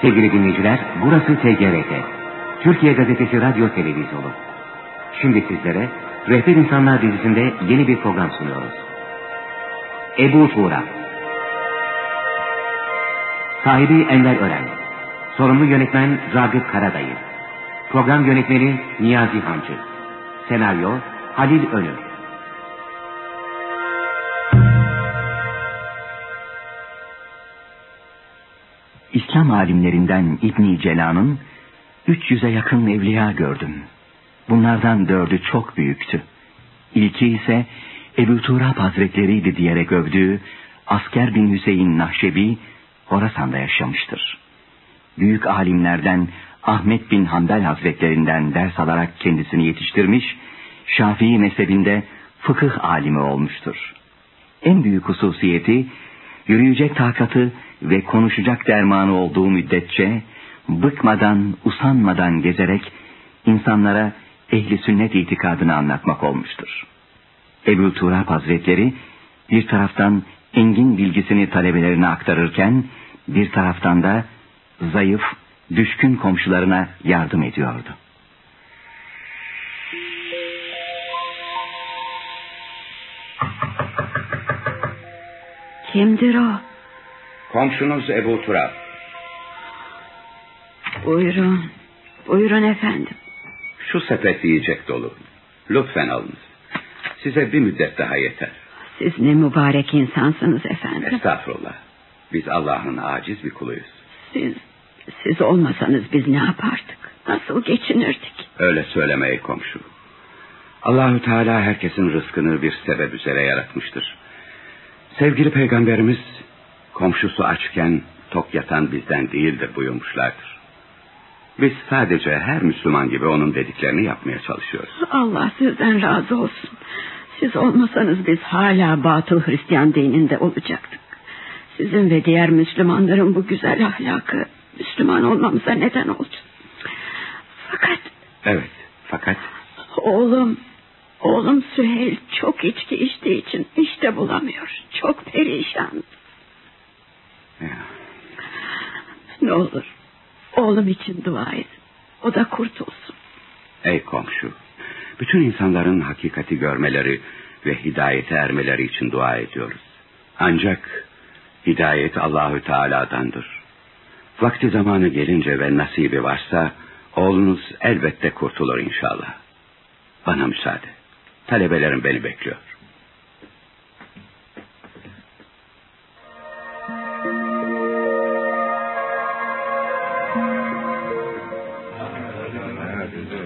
Sevgili dinleyiciler, burası TGRT. Türkiye Gazetesi Radyo Televizyonu. Şimdi sizlere Rehber İnsanlar dizisinde yeni bir program sunuyoruz. Ebu Tuğra. Sahibi Enver Ören. Sorumlu yönetmen Ragıp Karadayı. Program yönetmeni Niyazi Hancı. Senaryo Halil Önür. İslam alimlerinden İbni Cela'nın 300'e yakın evliya gördüm. Bunlardan dördü çok büyüktü. İlki ise Ebu Turab Hazretleriydi diyerek övdüğü Asker bin Hüseyin Nahşebi Horasan'da yaşamıştır. Büyük alimlerden Ahmet bin Hanbel Hazretlerinden ders alarak kendisini yetiştirmiş, Şafii mezhebinde fıkıh alimi olmuştur. En büyük hususiyeti, yürüyecek takatı ve konuşacak dermanı olduğu müddetçe, bıkmadan, usanmadan gezerek insanlara ehli sünnet itikadını anlatmak olmuştur. Ebu Turab Hazretleri bir taraftan engin bilgisini talebelerine aktarırken bir taraftan da zayıf, düşkün komşularına yardım ediyordu. Kimdir o? Komşunuz Ebu Turab. Buyurun, buyurun efendim. Şu sepet yiyecek dolu. Lütfen alınız. Size bir müddet daha yeter. Siz ne mübarek insansınız efendim. Estağfurullah. Biz Allah'ın aciz bir kuluyuz. Siz, siz olmasanız biz ne yapardık? Nasıl geçinirdik? Öyle söylemeyi komşu. Allahü Teala herkesin rızkını bir sebep üzere yaratmıştır. Sevgili peygamberimiz komşusu açken tok yatan bizden değildir buyurmuşlardır. Biz sadece her Müslüman gibi onun dediklerini yapmaya çalışıyoruz. Allah sizden razı olsun. Siz olmasanız biz hala batıl Hristiyan dininde olacaktık. Sizin ve diğer Müslümanların bu güzel ahlakı Müslüman olmamıza neden oldu. Fakat... Evet, fakat... Oğlum, oğlum Süheyl çok içki içtiği için işte bulamıyor. Çok perişan. Ya. Ne olur oğlum için dua edin. O da kurtulsun. Ey komşu, bütün insanların hakikati görmeleri ve hidayete ermeleri için dua ediyoruz. Ancak hidayet Allahü Teala'dandır. Vakti zamanı gelince ve nasibi varsa oğlunuz elbette kurtulur inşallah. Bana müsaade. Talebelerim beni bekliyor.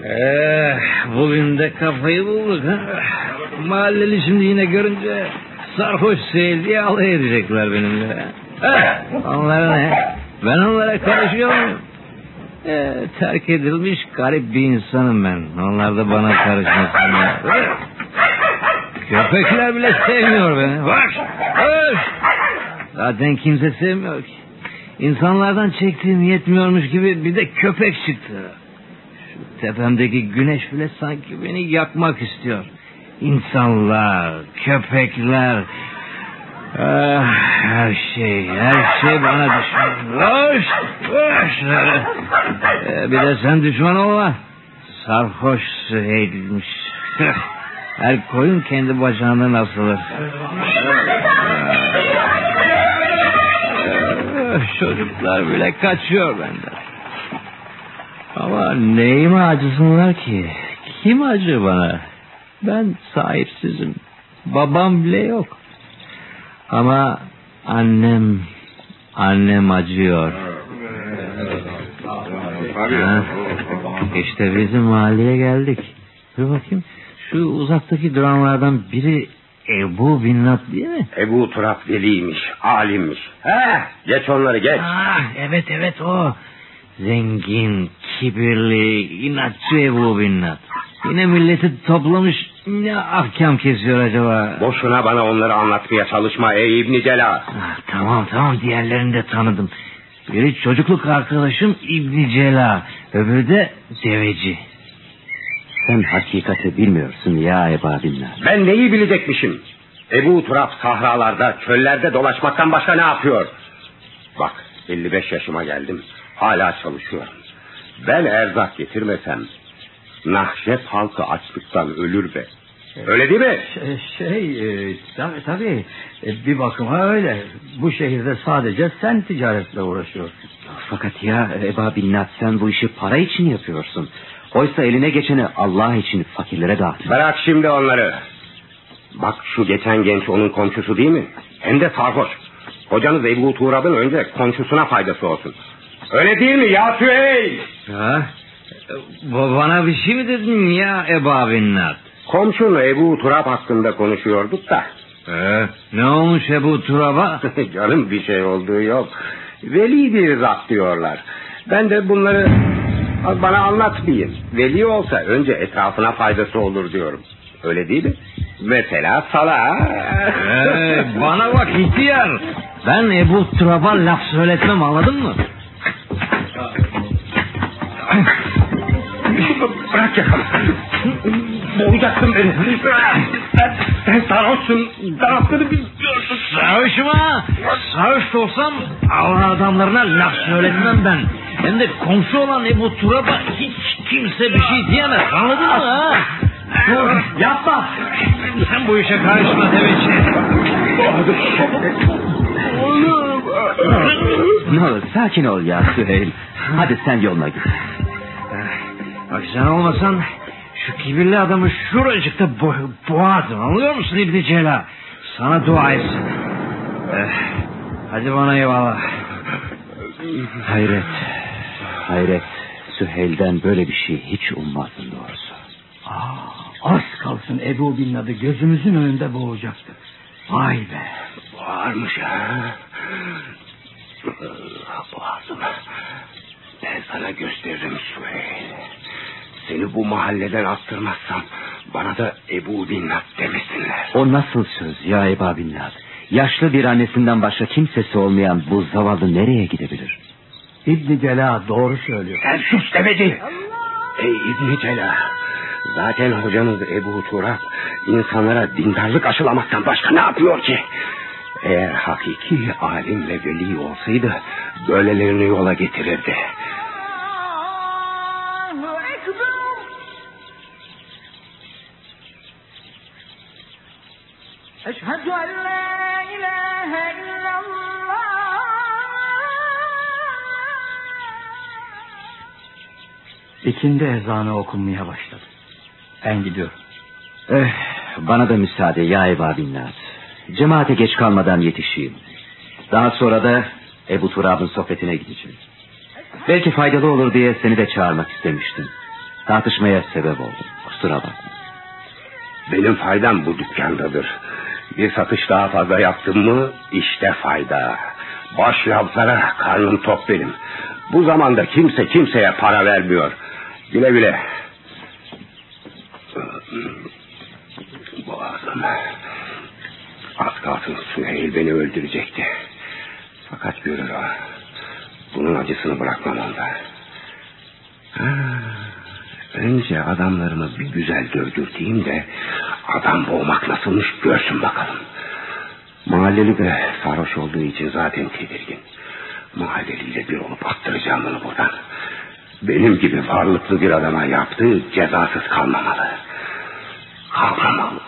Eh, bugün de kafayı bulduk ha. Mahalleli şimdi yine görünce sarhoş seyir alay edecekler benimle. Eh, onlara ne? Ben onlara karışıyor muyum? Eh, terk edilmiş garip bir insanım ben. Onlar da bana karışmasınlar. Köpekler bile sevmiyor beni. Var, var. Zaten kimse sevmiyor ki. İnsanlardan çektiğim yetmiyormuş gibi bir de köpek çıktı. Şu tepemdeki güneş bile sanki beni yakmak istiyor. İnsanlar, köpekler... Ah, her şey, her şey bana düşman. Hoş, hoş. Ee, bir de sen düşman olma. Sarhoş Süheyl'miş. Her koyun kendi bacağından asılır. Çocuklar bile kaçıyor benden. Ama neyime acısınlar ki? Kim acı bana? Ben sahipsizim. Babam bile yok. Ama annem, annem acıyor. Ha, işte bizim mahalleye geldik. Dur bakayım. Şu uzaktaki duranlardan biri Ebu Binnat değil mi? Ebu Turab deliymiş, alimmiş. He, geç onları geç. Ah, evet evet o. Zengin, kibirli, inatçı Ebu Binnat. Yine milleti toplamış ne ahkam kesiyor acaba? Boşuna bana onları anlatmaya çalışma ey İbni Cela. Ah, tamam tamam diğerlerini de tanıdım. Biri çocukluk arkadaşım İbni Cela. Öbürü de deveci. Sen hakikati bilmiyorsun ya Eba Binnat. Ben neyi bilecekmişim? Ebu Turab sahralarda, çöllerde dolaşmaktan başka ne yapıyor? Bak 55 yaşıma geldim. hala çalışıyorum. Ben erzak getirmesem Nahşep halkı açlıktan ölür be. Öyle değil mi? Şey, şey e, tabii, tabii e, bir bakıma öyle. Bu şehirde sadece sen ticaretle uğraşıyorsun. Fakat ya Eba Binnat sen bu işi para için yapıyorsun. Oysa eline geçeni Allah için fakirlere dağıt. Bırak şimdi onları. Bak şu geçen genç onun komşusu değil mi? Hem de sarhoş. Kocanız Ebu Tuğrab'ın önce komşusuna faydası olsun. Öyle değil mi ya Süheyl? Ha? Bana bir şey mi dedin ya Eba Binnat? Komşun Ebu Turab hakkında konuşuyorduk da. Ee, ne olmuş Ebu Turab'a? Canım bir şey olduğu yok. Veli bir zat diyorlar. Ben de bunları bana anlatmayın. Veli olsa önce etrafına faydası olur diyorum. Öyle değil mi? Mesela sana. Ee, bana bak ihtiyar. Ben Ebu Turab'a laf söyletmem anladın mı? Bırak yakamı. Boğacaksın beni. Sen, sen sarhoşsun. Yaptığını bilmiyorsun. Sarhoş mu? Sarhoş olsam Allah adamlarına laf söyletmem ben. Hem de komşu olan Ebu Turab'a hiç kimse bir şey diyemez. Anladın mı ha? Dur yapma. Sen bu işe karışma Demetçi. Ne olur sakin ol ya Süheyl. Hadi sen yoluna git. Bak sen olmasan şu kibirli adamı şuracıkta bo boğardım anlıyor musun İbni Cela? Sana dua etsin. Eh, hadi bana eyvallah. Hayret. Hayret. Süheyl'den böyle bir şey hiç ummazdım doğrusu. Az kalsın Ebu Binnad'ı gözümüzün önünde boğacaktı. Vay be. Varmış ha. Boğazım. Ben sana gösteririm Süheyl. Seni bu mahalleden attırmazsam bana da Ebu Binnat demesinler. O nasıl söz ya Eba Binnat? Yaşlı bir annesinden başka kimsesi olmayan bu zavallı nereye gidebilir? İbni Cela doğru söylüyor. Sen sus demedi. Ey İbni Cela. Zaten hocanız Ebu Turab insanlara dindarlık aşılamaktan başka ne yapıyor ki? Eğer hakiki alim ve veli olsaydı böylelerini yola getirirdi. أشهد أن لا إله إلا الله İkindi ezanı okunmaya başladı. Ben gidiyorum. Eh, bana da müsaade ya Eba Binnat. Cemaate geç kalmadan yetişeyim. Daha sonra da Ebu Turab'ın sohbetine gideceğim. Belki faydalı olur diye seni de çağırmak istemiştim. Tartışmaya sebep oldum. Kusura bakma. Benim faydam bu dükkandadır. Bir satış daha fazla yaptım mı işte fayda. Baş laflara karnım tok benim. Bu zamanda kimse kimseye para vermiyor. Güle güle. Boğazım. Az kalsın Süheyl beni öldürecekti. Fakat görür o. Bunun acısını bırakmam onda. Ha, önce adamlarımı bir güzel dövdürteyim de adam boğmak nasılmış görsün bakalım. Mahalleli de sarhoş olduğu için zaten tedirgin. Mahalleliyle bir olup attıracağım bunu buradan. Benim gibi varlıklı bir adama yaptığı cezasız kalmamalı. Kalmamalı.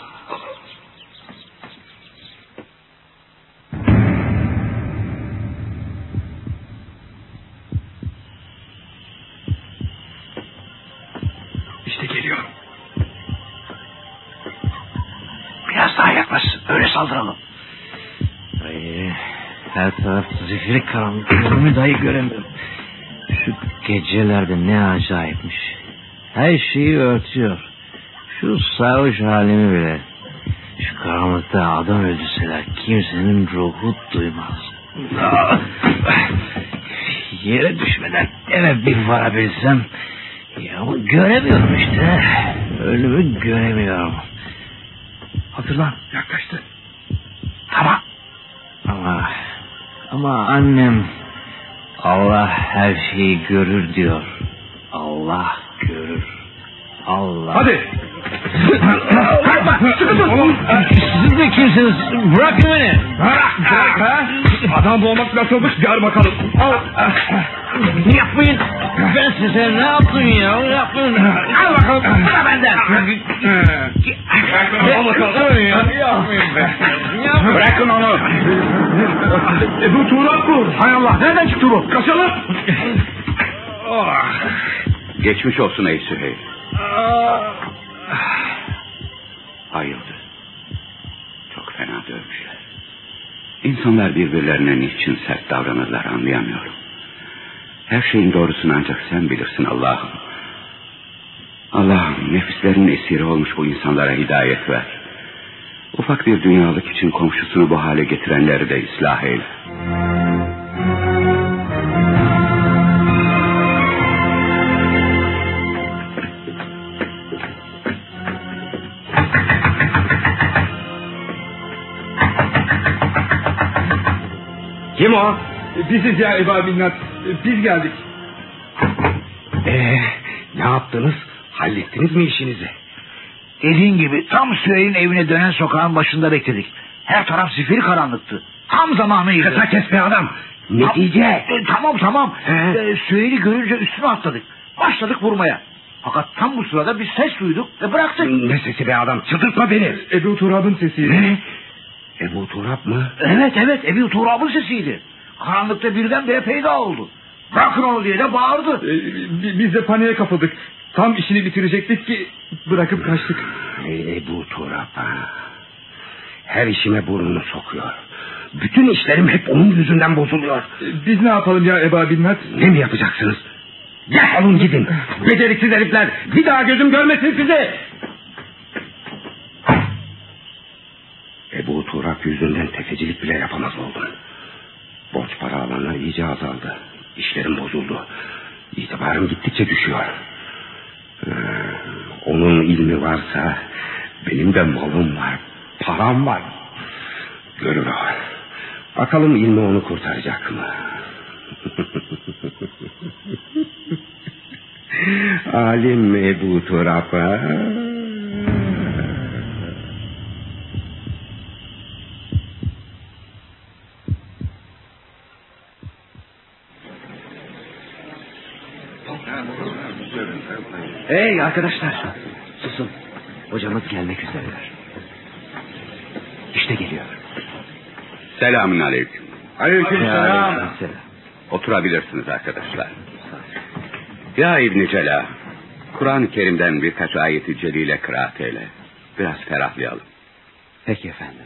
Zifiri karanlık. Önümü dahi göremiyorum. Şu gecelerde ne acayipmiş. Her şeyi örtüyor. Şu sarhoş halimi bile. Şu karanlıkta adam öldürseler kimsenin ruhu duymaz. Ah! Yere düşmeden eve bir varabilsem. Ya göremiyorum işte. Ölümü göremiyorum. Hazırlan yaklaştı. Tamam. Ama ama annem Allah her şeyi görür diyor. Allah görür. Allah. Hadi Siz de kimsiniz? Bırakın beni. Bırak ha. Adam boğmak nasılmış gör bakalım. Al. Yapmayın. Ben size ne yaptım ya? Yapmayın. Al bakalım. Bana benden. Al bakalım. Yapmayın be. Bırakın onu. E, bu Tuğrul bu. Hay Allah. Nereden çıktı bu? Kaçalım. Geçmiş olsun ey Süheyl. Ayıldı. Çok fena dövmüşler. İnsanlar birbirlerine niçin sert davranırlar anlayamıyorum. Her şeyin doğrusunu ancak sen bilirsin Allah'ım. Allah'ım nefislerin esiri olmuş bu insanlara hidayet ver. Ufak bir dünyalık için komşusunu bu hale getirenleri de ıslah eyle. Kim o? Biziz ya Eba Minnat. Biz geldik. Ee, ne yaptınız? Hallettiniz mi işinizi? Dediğin gibi tam Süheyl'in evine dönen sokağın başında bekledik. Her taraf zifiri karanlıktı. Tam zamanıydı. Kısa kesme adam. Netice. E, tamam tamam. He. E, Süheyl'i görünce üstüne atladık. Başladık vurmaya. Fakat tam bu sırada bir ses duyduk ve bıraktık. Ne sesi be adam? Çıldırtma beni. Ebu Turab'ın sesiydi. Ne? Ebu Turab mı? Evet evet Ebu Turab'ın sesiydi. Karanlıkta birdenbire peyda oldu. Bırakın onu diye de bağırdı. E, bi- Biz de paniğe kapıldık. Tam işini bitirecektik ki bırakıp kaçtık. Ey Ebu Turab. Her işime burnunu sokuyor. Bütün işlerim hep onun yüzünden bozuluyor. E, Biz ne yapalım ya Eba Minnat? Ne mi yapacaksınız? Defolun gidin. Beceriksiz herifler. Bir daha gözüm görmesin sizi. Yüzünden tefecilik bile yapamaz oldum. Borç para alanlar iyice azaldı. İşlerim bozuldu. İtibarım gittikçe düşüyor. Ee, onun ilmi varsa benim de malım var. Param var. Görür o. Bakalım ilmi onu kurtaracak mı? Alim Ebu Turab ha? Hey arkadaşlar susun. Hocamız gelmek üzeredir. İşte geliyor. Selamün aleyküm. Aleyküm selam. Oturabilirsiniz arkadaşlar. Ya İbn Cela, Kur'an-ı Kerim'den birkaç ayeti celile kıraat eyle. Biraz ferahlayalım. Peki efendim.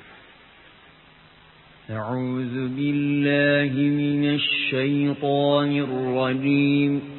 Euzu billahi mineşşeytanirracim.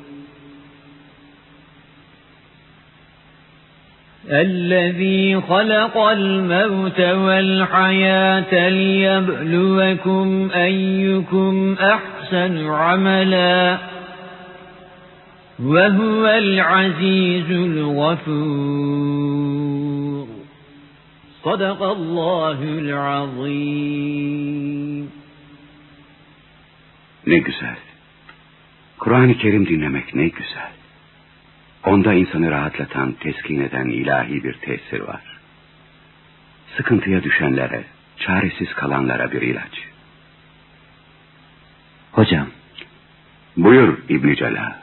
الذي خلق الموت والحياة ليبلوكم أيكم أحسن عملا وهو العزيز الغفور صدق الله العظيم Ne güzel. Kur'an-ı Kerim dinlemek ne güzel. Onda insanı rahatlatan, teskin eden ilahi bir tesir var. Sıkıntıya düşenlere, çaresiz kalanlara bir ilaç. Hocam, Buyur İbn Cela.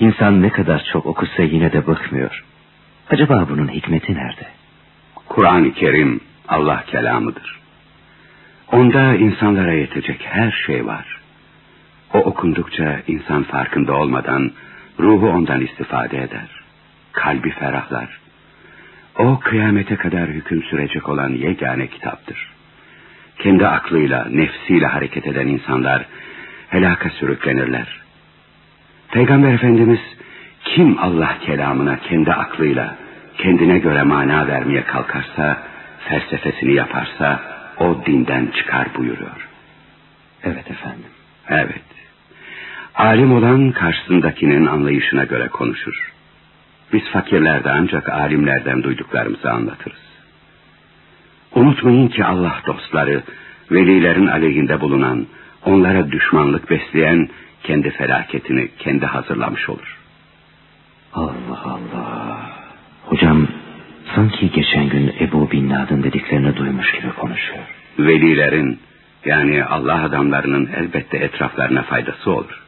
insan ne kadar çok okusa yine de bıkmıyor. Acaba bunun hikmeti nerede? Kur'an-ı Kerim Allah kelamıdır. Onda insanlara yetecek her şey var. O okundukça insan farkında olmadan ruhu ondan istifade eder. Kalbi ferahlar. O kıyamete kadar hüküm sürecek olan yegane kitaptır. Kendi aklıyla, nefsiyle hareket eden insanlar helaka sürüklenirler. Peygamber Efendimiz kim Allah kelamına kendi aklıyla kendine göre mana vermeye kalkarsa, felsefesini yaparsa o dinden çıkar buyuruyor. Evet efendim. Evet. Alim olan karşısındakinin anlayışına göre konuşur. Biz fakirler de ancak alimlerden duyduklarımızı anlatırız. Unutmayın ki Allah dostları, velilerin aleyhinde bulunan, onlara düşmanlık besleyen kendi felaketini kendi hazırlamış olur. Allah Allah. Hocam sanki geçen gün Ebu Bin Laden dediklerini duymuş gibi konuşuyor. Velilerin yani Allah adamlarının elbette etraflarına faydası olur.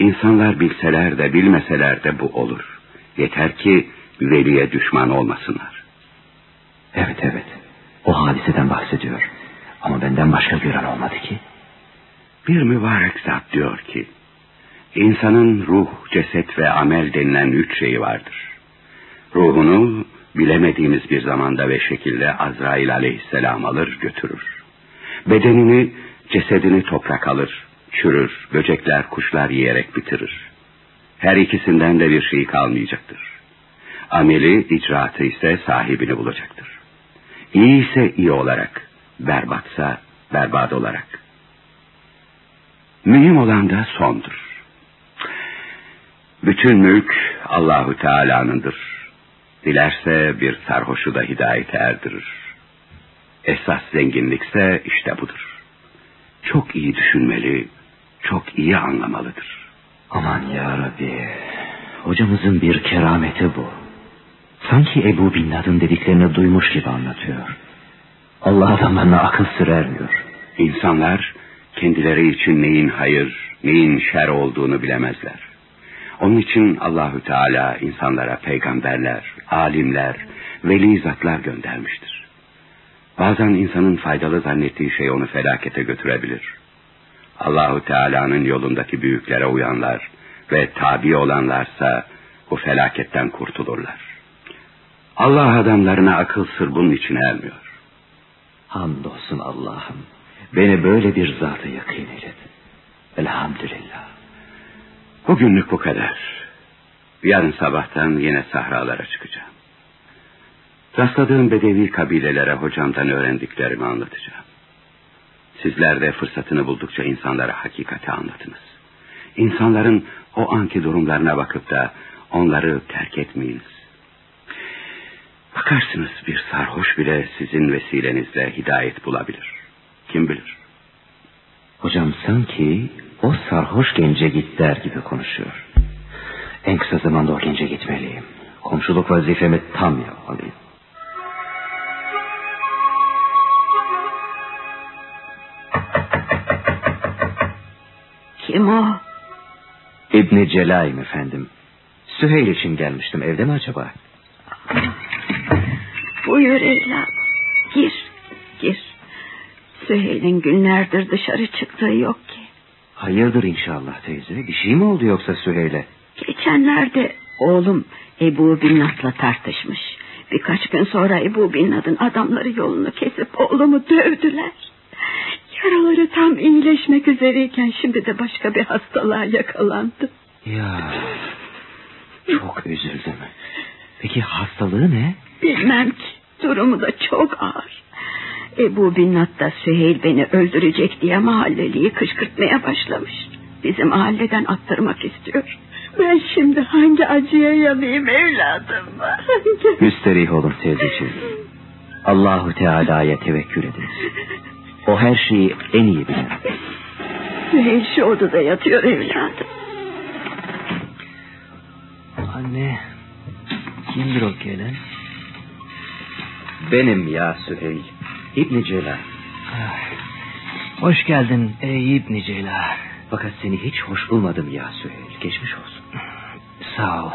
İnsanlar bilseler de bilmeseler de bu olur. Yeter ki veliye düşman olmasınlar. Evet evet. O hadiseden bahsediyor. Ama benden başka gören olmadı ki. Bir mübarek zat diyor ki, insanın ruh, ceset ve amel denilen üç şeyi vardır. Ruhunu bilemediğimiz bir zamanda ve şekilde Azrail aleyhisselam alır götürür. Bedenini, cesedini toprak alır, çürür, böcekler, kuşlar yiyerek bitirir. Her ikisinden de bir şey kalmayacaktır. Ameli, icraatı ise sahibini bulacaktır. İyi ise iyi olarak, berbatsa berbat olarak. Mühim olan da sondur. Bütün mülk Allahu Teala'nındır. Dilerse bir sarhoşu da hidayete erdirir. Esas zenginlikse işte budur. Çok iyi düşünmeli, çok iyi anlamalıdır. Aman ya Rabbi. Hocamızın bir kerameti bu. Sanki Ebu Bin Laden dediklerini duymuş gibi anlatıyor. Allah adamlarına akıl sır ermiyor. İnsanlar kendileri için neyin hayır, neyin şer olduğunu bilemezler. Onun için Allahü Teala insanlara peygamberler, alimler, veli zatlar göndermiştir. Bazen insanın faydalı zannettiği şey onu felakete götürebilir. Allahu Teala'nın yolundaki büyüklere uyanlar ve tabi olanlarsa bu felaketten kurtulurlar. Allah adamlarına akıl sır bunun için ermiyor. Hamdolsun Allah'ım. Beni böyle bir zatı yakın eyledin. Elhamdülillah. Bugünlük bu kadar. Yarın sabahtan yine sahralara çıkacağım. Rastladığım bedevi kabilelere hocamdan öğrendiklerimi anlatacağım. Sizler de fırsatını buldukça insanlara hakikati anlatınız. İnsanların o anki durumlarına bakıp da onları terk etmeyiniz. Bakarsınız bir sarhoş bile sizin vesilenizle hidayet bulabilir. Kim bilir? Hocam sanki o sarhoş gence git der gibi konuşuyor. En kısa zamanda o gence gitmeliyim. Komşuluk vazifemi tam yapmalıyım. Kim o? İbni Celayim efendim. Süheyl için gelmiştim. Evde mi acaba? Buyur evladım. Gir, gir. Süheyl'in günlerdir dışarı çıktığı yok ki. Hayırdır inşallah teyze. Bir şey mi oldu yoksa Süheyl'e? Geçenlerde oğlum Ebu Binnat'la tartışmış. Birkaç gün sonra Ebu Binnat'ın adamları yolunu kesip oğlumu dövdüler. Yaraları tam iyileşmek üzereyken şimdi de başka bir hastalığa yakalandı. Ya çok üzüldüm. Peki hastalığı ne? Bilmem ki durumu da çok ağır. Ebu Binnat da Süheyl beni öldürecek diye mahalleliyi kışkırtmaya başlamış. Bizim mahalleden attırmak istiyor. Ben şimdi hangi acıya yanayım evladım? Hangi... Müsterih olun teyzeciğim. Allahu Teala'ya tevekkül edin. O her şeyi en iyi bilir. Süheyl şu odada yatıyor evladım. Anne, kimdir o gelen? Benim ya Süheyl. İbni Celal. Ah, Hoş geldin ey İbni Ceyla. Fakat seni hiç hoş bulmadım ya Süheyl. Geçmiş olsun. Sağ ol.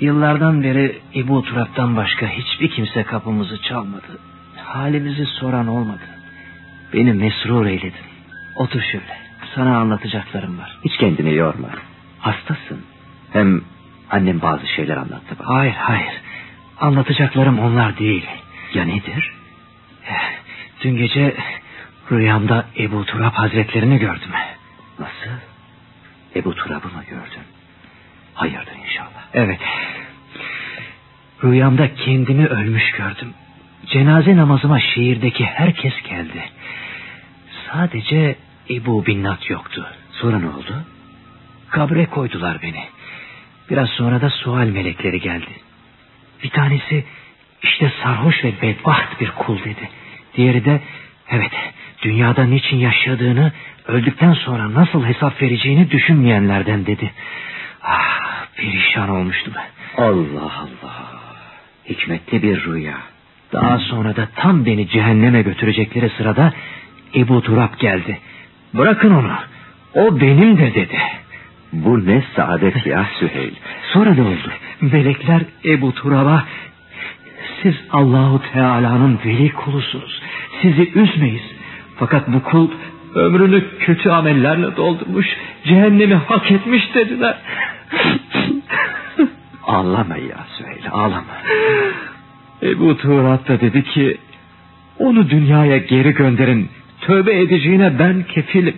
Yıllardan beri İbu Turap'tan başka hiçbir kimse kapımızı çalmadı. Halimizi soran olmadı. Beni mesrur eyledin. Otur şöyle. Sana anlatacaklarım var. Hiç kendini yorma. Hastasın. Hem annem bazı şeyler anlattı bana. Hayır hayır. Anlatacaklarım onlar değil. Ya nedir? Dün gece rüyamda Ebu Turap hazretlerini gördüm. Nasıl? Ebu Turab'ı mı gördün? Hayırdır inşallah. Evet. Rüyamda kendimi ölmüş gördüm. Cenaze namazıma şehirdeki herkes geldi. Sadece Ebu Binnat yoktu. Sonra ne oldu? Kabre koydular beni. Biraz sonra da sual melekleri geldi. Bir tanesi işte sarhoş ve bedbaht bir kul dedi. Diğeri de evet dünyada niçin yaşadığını öldükten sonra nasıl hesap vereceğini düşünmeyenlerden dedi. Ah perişan olmuştum. Allah Allah. Hikmetli bir rüya. Daha sonra da tam beni cehenneme götürecekleri sırada Ebu Turab geldi. Bırakın onu. O benimdir dedi. Bu ne saadet ya Süheyl. Sonra ne oldu? Melekler Ebu Turab'a siz Allahu Teala'nın veli kulusunuz. Sizi üzmeyiz. Fakat bu kul ömrünü kötü amellerle doldurmuş, cehennemi hak etmiş dediler. ağlama ya Süheyl, ağlama. Ebu Turab da dedi ki, onu dünyaya geri gönderin, tövbe edeceğine ben kefilim.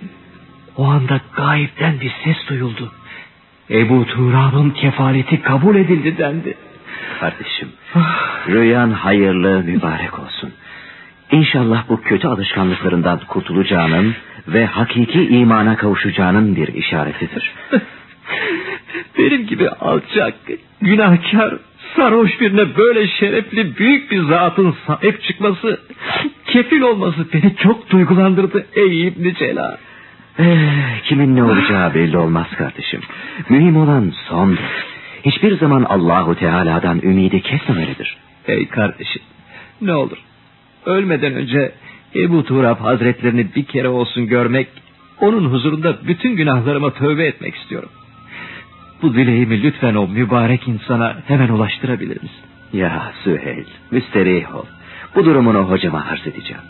O anda gayipten bir ses duyuldu. Ebu Turab'ın kefaleti kabul edildi dendi. Kardeşim, rüyan hayırlı, mübarek olsun. İnşallah bu kötü alışkanlıklarından kurtulacağının ve hakiki imana kavuşacağının bir işaretidir. Benim gibi alçak, günahkar, sarhoş birine böyle şerefli büyük bir zatın sahip çıkması, kefil olması beni çok duygulandırdı ey İbni Celal. Eh, kimin ne olacağı belli olmaz kardeşim. Mühim olan sondur. Hiçbir zaman Allahu Teala'dan ümidi kesmemelidir. Ey kardeşim, ne olur ölmeden önce Ebu Turab Hazretlerini bir kere olsun görmek, onun huzurunda bütün günahlarıma tövbe etmek istiyorum. Bu dileğimi lütfen o mübarek insana hemen ulaştırabilir misin? Ya Süheyl, müsterih ol. Bu durumunu hocama arz edeceğim.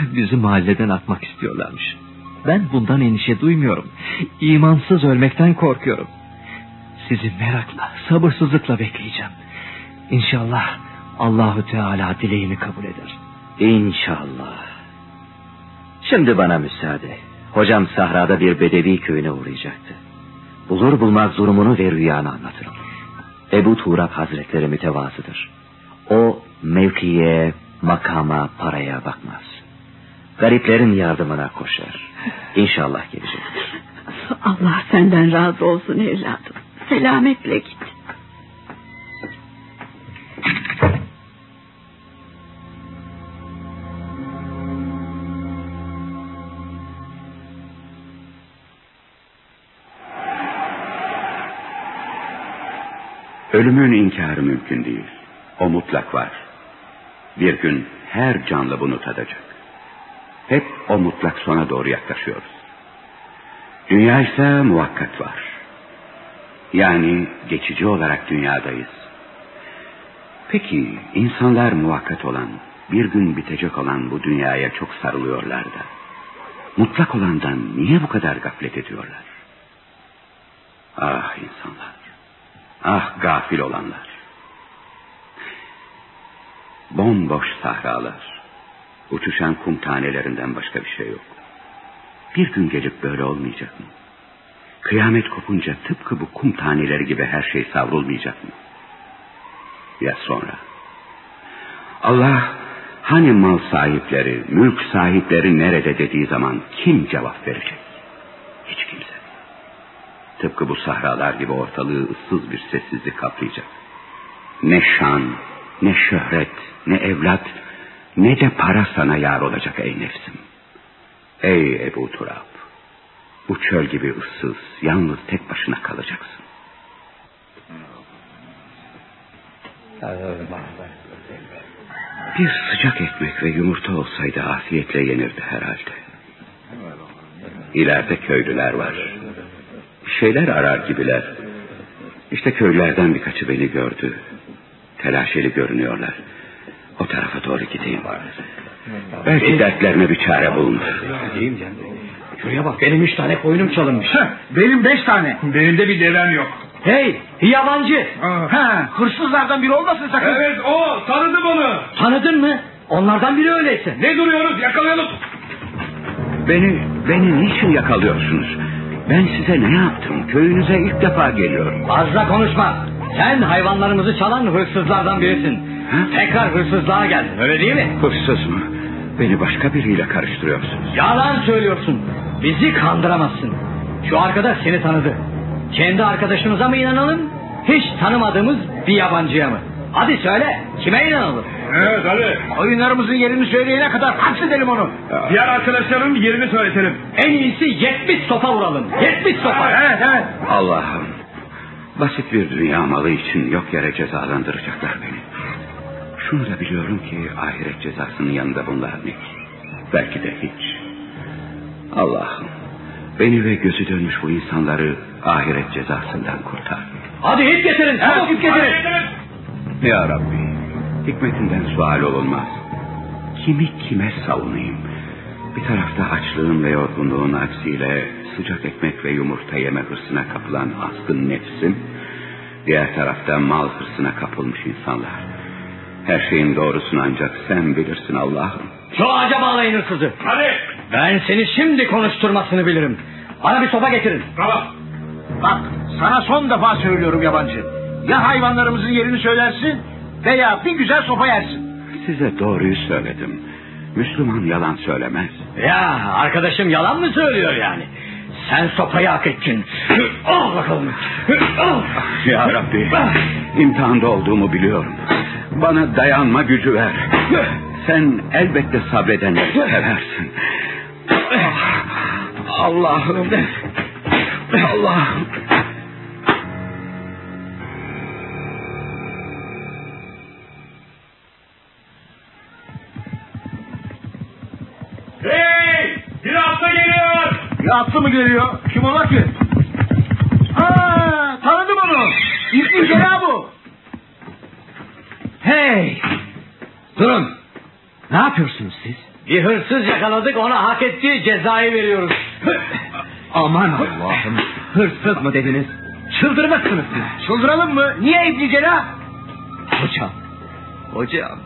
Bizi mahalleden atmak istiyorlarmış. Ben bundan endişe duymuyorum. İmansız ölmekten korkuyorum. Sizi merakla, sabırsızlıkla bekleyeceğim. İnşallah Allahu Teala dileğimi kabul eder. İnşallah. Şimdi bana müsaade. Hocam sahrada bir bedevi köyüne uğrayacaktı. Bulur bulmaz durumunu ve rüyanı anlatırım. Ebu Turab Hazretleri mütevazıdır. O mevkiye, makama, paraya bakmaz. Gariplerin yardımına koşar. İnşallah gelecektir. Allah senden razı olsun evladım. Selametle git. Ölümün inkarı mümkün değil. O mutlak var. Bir gün her canlı bunu tadacak. Hep o mutlak sona doğru yaklaşıyoruz. Dünya ise muvakkat var. Yani geçici olarak dünyadayız. Peki insanlar muvakkat olan, bir gün bitecek olan bu dünyaya çok sarılıyorlar da, mutlak olandan niye bu kadar gaflet ediyorlar? Ah insanlar! Ah gafil olanlar. Bomboş sahralar. Uçuşan kum tanelerinden başka bir şey yok. Bir gün gelip böyle olmayacak mı? Kıyamet kopunca tıpkı bu kum taneleri gibi her şey savrulmayacak mı? Ya sonra? Allah hani mal sahipleri, mülk sahipleri nerede dediği zaman kim cevap verecek? Hiç kimse. Tıpkı bu sahralar gibi ortalığı ıssız bir sessizlik kaplayacak. Ne şan, ne şöhret, ne evlat, ne de para sana yar olacak ey nefsim. Ey Ebu Turab, bu çöl gibi ıssız, yalnız tek başına kalacaksın. Bir sıcak ekmek ve yumurta olsaydı afiyetle yenirdi herhalde. İleride köylüler var. Bir şeyler arar gibiler. İşte köylerden birkaçı beni gördü. Telaşeli görünüyorlar. O tarafa doğru gideyim. Belki dertlerine bir çare bulunur. Şuraya bak benim üç tane koyunum çalınmış. Benim beş tane. Benim de bir devem yok. Hey yabancı. Ha, hırsızlardan biri olmasın sakın. Evet o tanıdım onu. Tanıdın mı? Onlardan biri öyleyse. Ne duruyoruz yakalayalım. Beni, beni niçin yakalıyorsunuz? Ben size ne yaptım? Köyünüze ilk defa geliyorum. Fazla konuşma. Sen hayvanlarımızı çalan hırsızlardan birisin. Ha? Tekrar hırsızlığa geldin öyle değil mi? Hırsız mı? Beni başka biriyle karıştırıyorsunuz. Yalan söylüyorsun. Bizi kandıramazsın. Şu arkadaş seni tanıdı. Kendi arkadaşımıza mı inanalım? Hiç tanımadığımız bir yabancıya mı? Hadi söyle kime inanalım? Evet hadi. Oyunlarımızın yerini söyleyene kadar hapsedelim onu. Diğer arkadaşların yerini söyletelim. En iyisi 70 sopa vuralım. 70 sopa. Evet evet. Allah'ım. Basit bir dünya malı için yok yere cezalandıracaklar beni. Şunu da biliyorum ki ahiret cezasının yanında bunlar ne? Belki de hiç. Allah'ım beni ve gözü dönmüş bu insanları ahiret cezasından kurtar. Hadi ip getirin. Çabuk ip getirin. Ya Rabbi hikmetinden sual olunmaz. Kimi kime savunayım? Bir tarafta açlığın ve yorgunluğun aksiyle sıcak ekmek ve yumurta yeme hırsına kapılan azgın nefsim. Diğer tarafta mal hırsına kapılmış insanlar. Her şeyin doğrusunu ancak sen bilirsin Allah'ım. Şu ağaca bağlayın hırsızı. Hadi. Ben seni şimdi konuşturmasını bilirim. Bana bir sopa getirin. Tamam. Bak sana son defa söylüyorum yabancı. Ya hayvanlarımızın yerini söylersin veya bir güzel sopa yersin. Size doğruyu söyledim. Müslüman yalan söylemez. Ya arkadaşım yalan mı söylüyor yani? Sen sopayı hak ettin. Al bakalım. Al. Ya Rabbi imtihanda olduğumu biliyorum. Bana dayanma gücü ver. Sen elbette sabredenleri seversin. Allah'ım. Allah'ım. Bir atlı mı geliyor? Kim ola ki? Aa, tanıdım onu. İbni Cela bu. Hey! Durun. Ne yapıyorsunuz siz? Bir hırsız yakaladık ona hak ettiği cezayı veriyoruz. Aman Allah'ım. Hırsız mı dediniz? Çıldırmışsınız siz. Çıldıralım mı? Niye İbni Cela? Hocam. Hocam.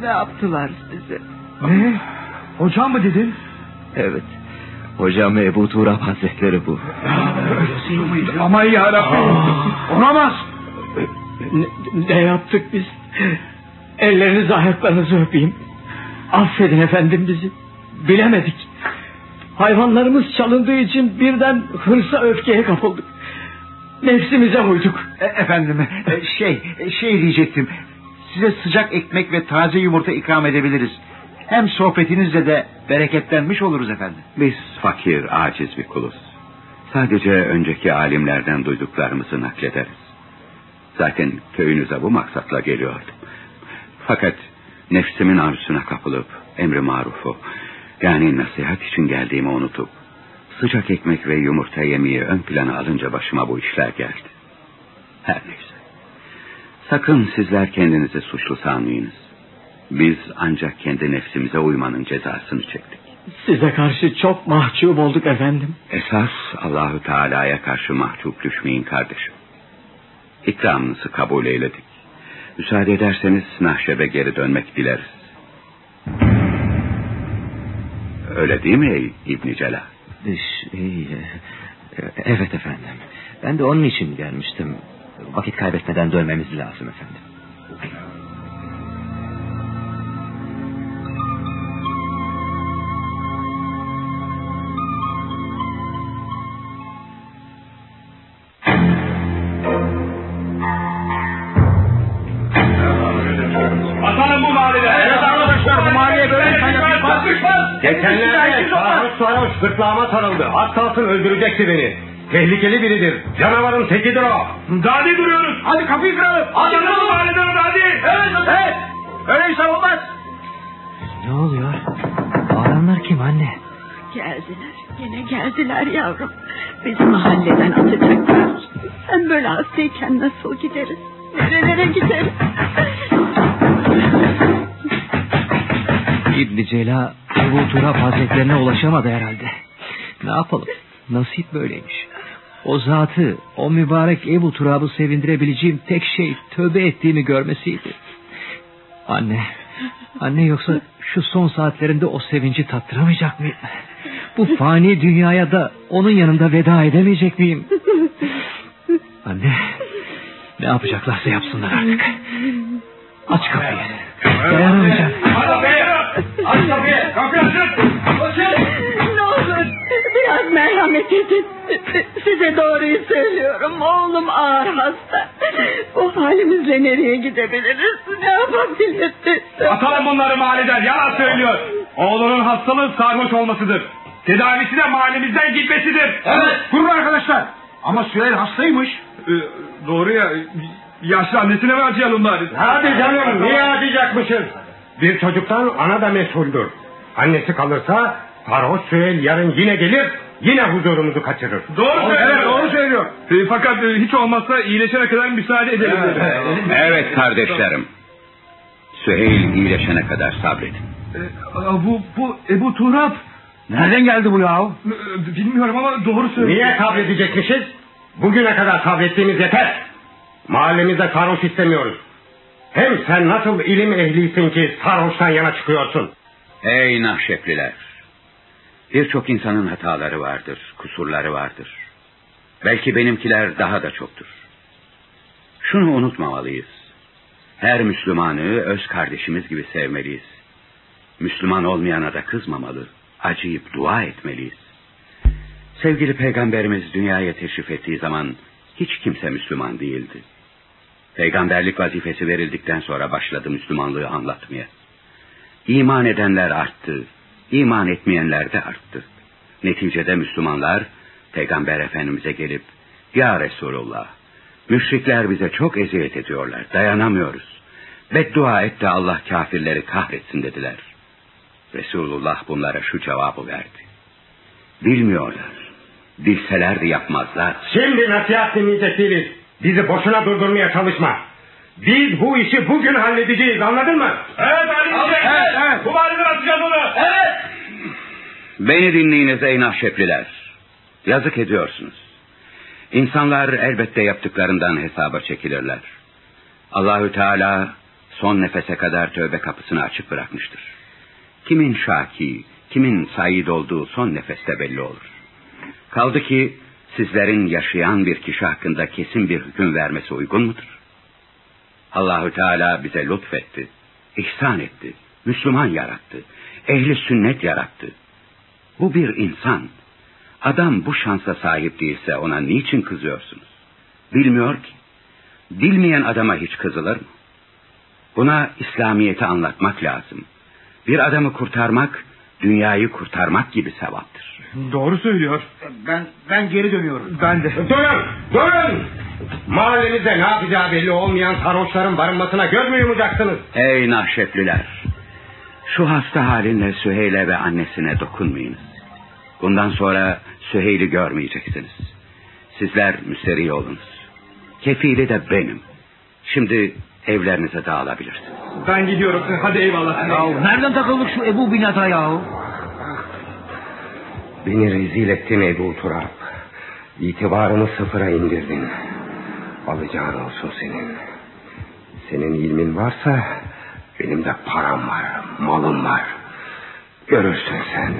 Ne yaptılar size? Ne? Hocam mı dedin? Evet. Hocam Ebu Turab Hazretleri bu. Ama ya Rabbi. Olamaz. Ne, ne yaptık biz? Ellerinizi ayaklarınızı öpeyim. Affedin efendim bizi. Bilemedik. Hayvanlarımız çalındığı için birden hırsa öfkeye kapıldık. Nefsimize uyduk. E, efendim e, şey e, şey diyecektim. Size sıcak ekmek ve taze yumurta ikram edebiliriz. Hem sohbetinizle de bereketlenmiş oluruz efendim. Biz fakir, aciz bir kuluz. Sadece önceki alimlerden duyduklarımızı naklederiz. Zaten köyünüze bu maksatla geliyordum. Fakat nefsimin arzusuna kapılıp emri marufu yani nasihat için geldiğimi unutup sıcak ekmek ve yumurta yemeği ön plana alınca başıma bu işler geldi. Her neyse. Sakın sizler kendinizi suçlu sanmayınız. Biz ancak kendi nefsimize uymanın cezasını çektik. Size karşı çok mahcup olduk efendim. Esas Allahü Teala'ya karşı mahcup düşmeyin kardeşim. İkramınızı kabul eyledik. Müsaade ederseniz Nahşeb'e geri dönmek dileriz. Öyle değil mi İbni Celal? E, evet efendim. Ben de onun için gelmiştim. Vakit kaybetmeden dönmemiz lazım efendim. Gırtlağıma sarıldı. Az kalsın öldürecekti beni. Tehlikeli biridir. Canavarın tekidir o. Ne duruyoruz? Hadi kapıyı kıralım. Hadi kıralım mahalleden hadi. Evet evet. Öyle olmaz. Ne oluyor? Bağıranlar kim anne? Geldiler. Yine geldiler yavrum. Bizi mahalleden atacaklar. Sen böyle hastayken nasıl gideriz? Nerelere gideriz? İbni Cela Ebu Turab Hazretlerine ulaşamadı herhalde. Ne yapalım? Nasip böyleymiş. O zatı, o mübarek Ebu Turab'ı sevindirebileceğim tek şey tövbe ettiğimi görmesiydi. Anne, anne yoksa şu son saatlerinde o sevinci tattıramayacak mıyım? Bu fani dünyaya da onun yanında veda edemeyecek miyim? Anne, ne yapacaklarsa yapsınlar artık. Aç kapıyı. Dayanamayacağım. Aç kapıyı. Kapıyı açın. Açın. Ne olur biraz merhamet edin. Size doğruyu söylüyorum. Oğlum ağır hasta. Bu halimizle nereye gidebiliriz? Ne yapabiliriz? Atalım bunları mahalleden. Yalan söylüyor. Oğlunun hastalığı sarhoş olmasıdır. Tedavisi de mahallemizden gitmesidir. Evet. Durun arkadaşlar. Ama Süheyl hastaymış. Ee, doğru ya. Yaşlı annesine mi acıyalım bari? Hadi canım. Niye acıyacakmışız? Bir çocuktan ana da mesuldür. Annesi kalırsa sarhoş Süheyl yarın yine gelir yine huzurumuzu kaçırır. Doğru söylüyor. Evet doğru söylüyor. Ee, fakat e, hiç olmazsa iyileşene kadar müsaade edelim. Evet kardeşlerim. Süheyl iyileşene kadar sabredin. Aa, bu, bu Ebu Turab. Nereden geldi bu yahu? Ee, Bilmiyorum ama doğru söylüyor. Niye sabredecekmişiz? Bugüne kadar sabrettiğimiz yeter. Mahallemizde sarhoş istemiyoruz. Hem sen nasıl ilim ehlisin ki sarhoştan yana çıkıyorsun? Ey nahşepliler! Birçok insanın hataları vardır, kusurları vardır. Belki benimkiler daha da çoktur. Şunu unutmamalıyız. Her Müslümanı öz kardeşimiz gibi sevmeliyiz. Müslüman olmayana da kızmamalı, acıyıp dua etmeliyiz. Sevgili peygamberimiz dünyaya teşrif ettiği zaman hiç kimse Müslüman değildi. Peygamberlik vazifesi verildikten sonra başladı Müslümanlığı anlatmaya. İman edenler arttı, iman etmeyenler de arttı. Neticede Müslümanlar Peygamber Efendimiz'e gelip Ya Resulullah, müşrikler bize çok eziyet ediyorlar, dayanamıyoruz. Beddua et de Allah kafirleri kahretsin dediler. Resulullah bunlara şu cevabı verdi. Bilmiyorlar. Bilselerdi yapmazlar. Şimdi nasihat dinleyecek değiliz. Bizi boşuna durdurmaya çalışma. Biz bu işi bugün halledeceğiz anladın mı? Evet Ali evet, evet. Bu mahalleden atacağız onu. Evet. Beni dinleyiniz ey nahşepliler. Yazık ediyorsunuz. İnsanlar elbette yaptıklarından hesaba çekilirler. Allahü Teala son nefese kadar tövbe kapısını açık bırakmıştır. Kimin şaki, kimin sayid olduğu son nefeste belli olur. Kaldı ki sizlerin yaşayan bir kişi hakkında kesin bir hüküm vermesi uygun mudur? Allahü Teala bize lütfetti, ihsan etti, Müslüman yarattı, ehli sünnet yarattı. Bu bir insan. Adam bu şansa sahip değilse ona niçin kızıyorsunuz? Bilmiyor ki. Bilmeyen adama hiç kızılır mı? Buna İslamiyet'i anlatmak lazım. Bir adamı kurtarmak, dünyayı kurtarmak gibi sevaptır. Doğru söylüyor. Ben ben geri dönüyorum. Ben de. Durun! Durun! Mahallemizde ne yapacağı belli olmayan sarhoşların barınmasına göz mü yumacaksınız? Ey nahşepliler! Şu hasta halinle Süheyl'e ve annesine dokunmayınız. Bundan sonra Süheyl'i görmeyeceksiniz. Sizler müsterih olunuz. Kefili de benim. Şimdi evlerinize dağılabilirsiniz. Ben gidiyorum. Hadi eyvallah. Yahu nereden takıldık şu Ebu Binat'a yahu? Beni rezil ettin Ebu Turab. İtibarımı sıfıra indirdin. Alacağın olsun senin. Senin ilmin varsa benim de param var, malım var. Görürsün sen.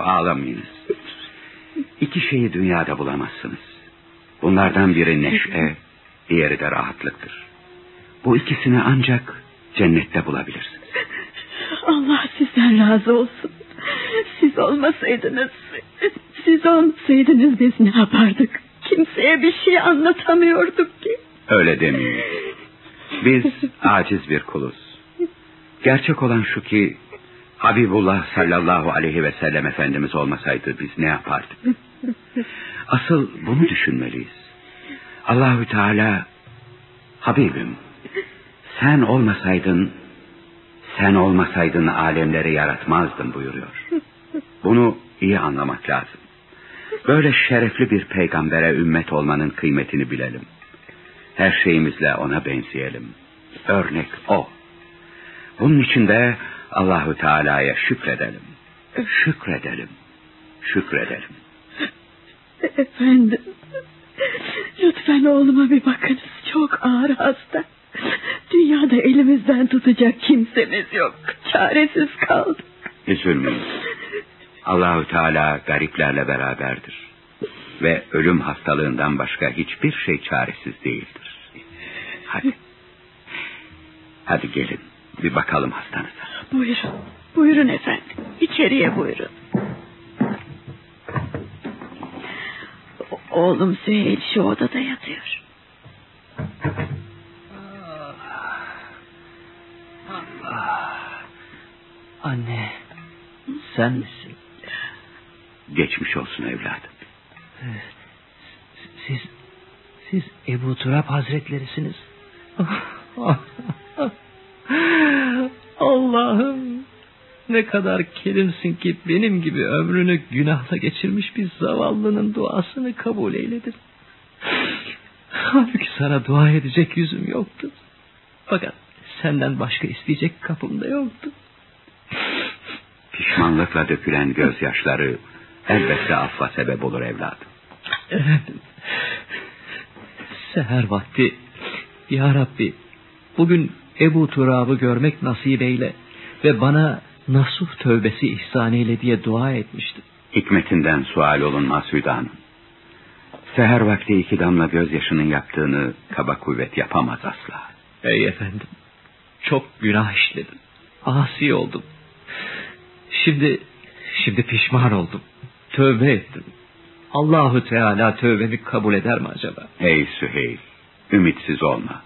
ağlamayınız. İki şeyi dünyada bulamazsınız. Bunlardan biri neşe, diğeri de rahatlıktır. Bu ikisini ancak cennette bulabilirsiniz. Allah sizden razı olsun. Siz olmasaydınız, siz olmasaydınız biz ne yapardık? Kimseye bir şey anlatamıyorduk ki. Öyle demeyin. Biz aciz bir kuluz. Gerçek olan şu ki Habibullah sallallahu aleyhi ve sellem Efendimiz olmasaydı biz ne yapardık? Asıl bunu düşünmeliyiz. Allahü Teala Habibim sen olmasaydın sen olmasaydın alemleri yaratmazdın buyuruyor. Bunu iyi anlamak lazım. Böyle şerefli bir peygambere ümmet olmanın kıymetini bilelim. Her şeyimizle ona benzeyelim. Örnek o. Bunun için de Allahü Teala'ya şükredelim. Şükredelim. Şükredelim. Efendim, lütfen oğluma bir bakınız. Çok ağır hasta. Dünyada eli elimizden tutacak kimsemiz yok. Çaresiz kaldık. Üzülmeyin. Allahü Teala gariplerle beraberdir. Ve ölüm hastalığından başka hiçbir şey çaresiz değildir. Hadi. Hadi gelin bir bakalım hastanıza. Buyurun. Buyurun efendim. İçeriye buyurun. Oğlum Süheyl şu odada yatıyor. Anne sen misin? Geçmiş olsun evladım. Siz siz Ebu Turab Hazretlerisiniz. Allah'ım ne kadar kerimsin ki benim gibi ömrünü günahla geçirmiş bir zavallının duasını kabul eyledin. Halbuki sana dua edecek yüzüm yoktu. Fakat senden başka isteyecek kapım da yoktu. Pişmanlıkla dökülen gözyaşları elbette affa sebep olur evladım. Efendim, seher vakti Ya Rabbi bugün Ebu Turab'ı görmek nasip eyle ve bana nasuh tövbesi ihsan eyle diye dua etmiştim. Hikmetinden sual olunmaz Hüda Hanım. Seher vakti iki damla gözyaşının yaptığını kaba kuvvet yapamaz asla. Ey efendim çok günah işledim. Asi oldum. Şimdi şimdi pişman oldum. Tövbe ettim. Allahu Teala tövbemi kabul eder mi acaba? Ey Süheyl, ümitsiz olma.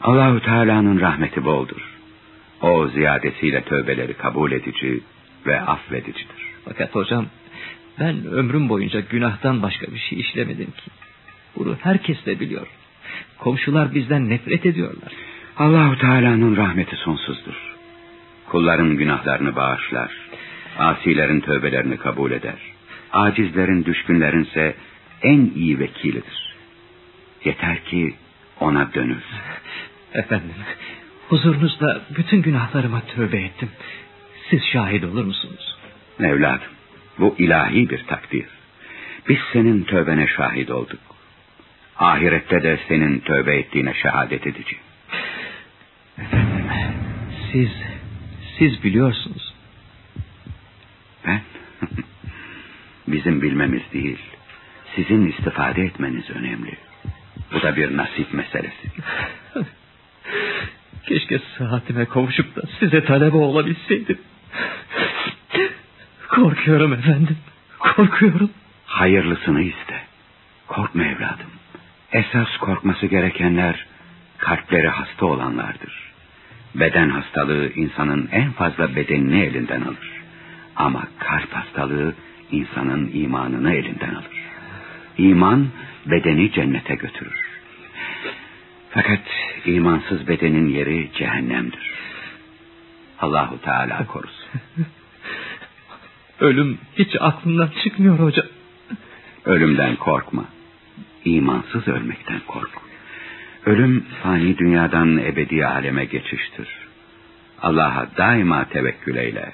Allahu Teala'nın rahmeti boldur. O ziyadesiyle tövbeleri kabul edici ve affedicidir. Fakat hocam ben ömrüm boyunca günahtan başka bir şey işlemedim ki. Bunu herkes de biliyor. Komşular bizden nefret ediyorlar. Allahu Teala'nın rahmeti sonsuzdur. Kulların günahlarını bağışlar. Asilerin tövbelerini kabul eder. Acizlerin, düşkünlerin ise en iyi vekilidir. Yeter ki ona dönül. Efendim, huzurunuzda bütün günahlarıma tövbe ettim. Siz şahit olur musunuz? Evladım, bu ilahi bir takdir. Biz senin tövbene şahit olduk. Ahirette de senin tövbe ettiğine şehadet edeceğim. Efendim, siz, siz biliyorsunuz. Ben? Bizim bilmemiz değil, sizin istifade etmeniz önemli. Bu da bir nasip meselesi. Keşke saatime kavuşup da size talebe olabilseydim. Korkuyorum efendim, korkuyorum. Hayırlısını iste. Korkma evladım. Esas korkması gerekenler kalpleri hasta olanlardır. Beden hastalığı insanın en fazla bedenini elinden alır. Ama kalp hastalığı insanın imanını elinden alır. İman bedeni cennete götürür. Fakat imansız bedenin yeri cehennemdir. Allahu Teala korusun. Ölüm hiç aklımdan çıkmıyor hocam. Ölümden korkma. İmansız ölmekten kork. Ölüm fani dünyadan ebedi aleme geçiştir. Allah'a daima tevekkül eyle.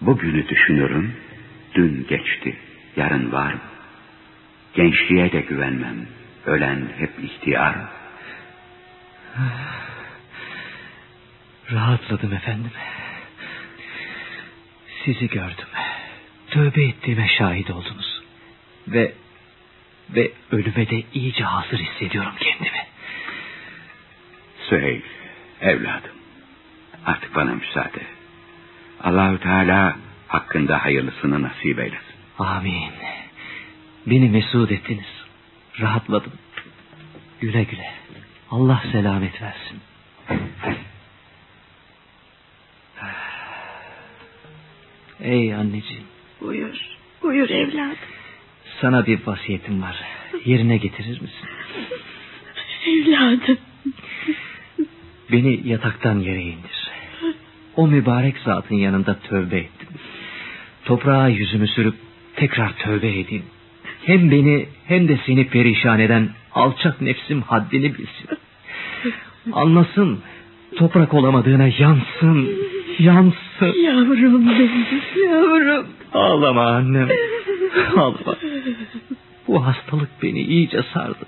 Bugünü düşünürüm, dün geçti, yarın var mı? Gençliğe de güvenmem, ölen hep ihtiyar. Rahatladım efendim. Sizi gördüm. Tövbe ettiğime şahit oldunuz. Ve ve ölüme de iyice hazır hissediyorum kendimi. Süheyl, evladım, artık bana müsaade. Allahü Teala hakkında hayırlısını nasip eylesin. Amin. Beni mesut ettiniz. Rahatladım. Güle güle. Allah selamet versin. Ey anneciğim. Buyur. Buyur evladım. Sana bir vasiyetim var. Yerine getirir misin? Evladım. Beni yataktan yere indir. O mübarek zatın yanında tövbe ettim. Toprağa yüzümü sürüp tekrar tövbe edeyim. Hem beni hem de seni perişan eden alçak nefsim haddini bilsin. Anlasın toprak olamadığına yansın, yansın. Yavrum benim, yavrum. Ağlama annem, ağlama. Bu hastalık beni iyice sardı.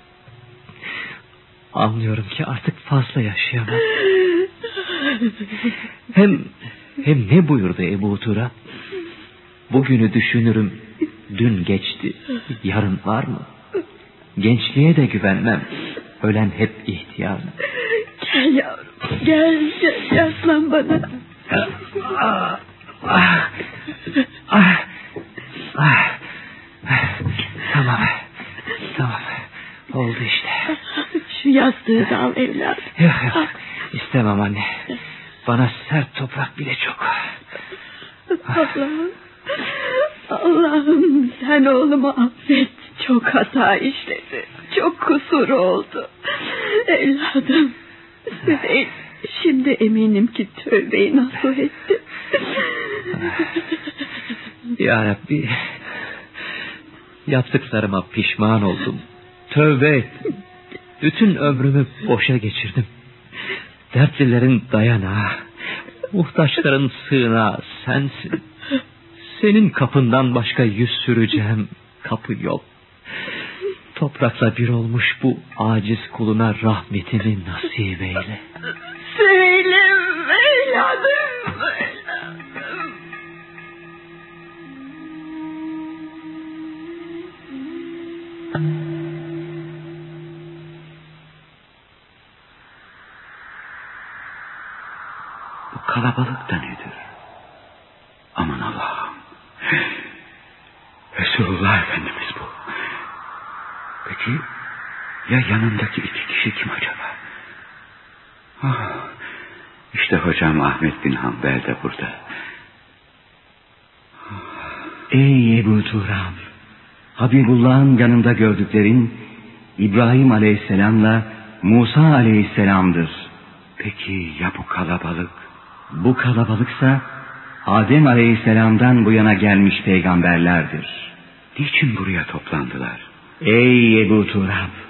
Anlıyorum ki artık fazla yaşayamam. Hem hem ne buyurdu Ebu Turab? Bugünü düşünürüm. Dün geçti. Yarın var mı? Gençliğe de güvenmem. Ölen hep ihtiyar. Gel yavrum. Gel gel yaslan bana. Ah, ah, ah, ah. Tamam. Tamam. Oldu işte. Şu yastığı da al evladım. Yok yok. İstemem anne. Bana sert toprak bile çok. Allah'ım. Allah'ım sen oğlumu affet. Çok hata işledi. Çok kusur oldu. Evladım. Şimdi eminim ki tövbeyi nasıl etti. Ya Rabbi. Yaptıklarıma pişman oldum. Tövbe ettim. Bütün ömrümü boşa geçirdim. Dertlilerin dayanağı, muhtaçların sığınağı sensin. Senin kapından başka yüz süreceğim kapı yok. Toprakla bir olmuş bu aciz kuluna rahmetini nasip eyle. Evladım. evladım. Bu kalabalık da nedir? Aman Allah'ım. Resulullah Efendimiz bu. Peki ya yanındaki iki kişi kim acaba? Ah, işte hocam Ahmet bin Hanbel de burada. Ey Ebu Turan! Habibullah'ın yanında gördüklerin İbrahim aleyhisselamla Musa aleyhisselamdır. Peki ya bu kalabalık? Bu kalabalıksa Adem aleyhisselamdan bu yana gelmiş peygamberlerdir. Niçin buraya toplandılar? Ey Ebu Turab!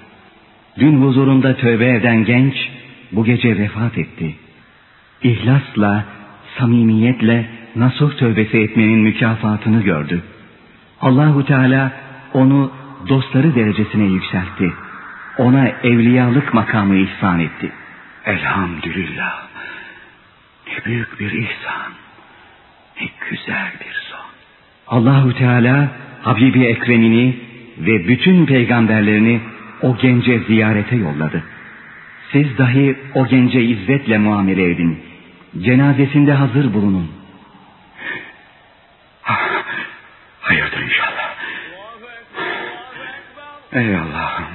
Dün huzurunda tövbe eden genç bu gece vefat etti. İhlasla, samimiyetle nasuh tövbesi etmenin mükafatını gördü. Allahu Teala onu dostları derecesine yükseltti. Ona evliyalık makamı ihsan etti. Elhamdülillah. Ne büyük bir ihsan. Ne güzel bir son. Allahu Teala Habibi Ekrem'ini ve bütün peygamberlerini o gence ziyarete yolladı. Siz dahi o gence izzetle muamele edin. Cenazesinde hazır bulunun. Hayırdır inşallah. Ey Allah'ım.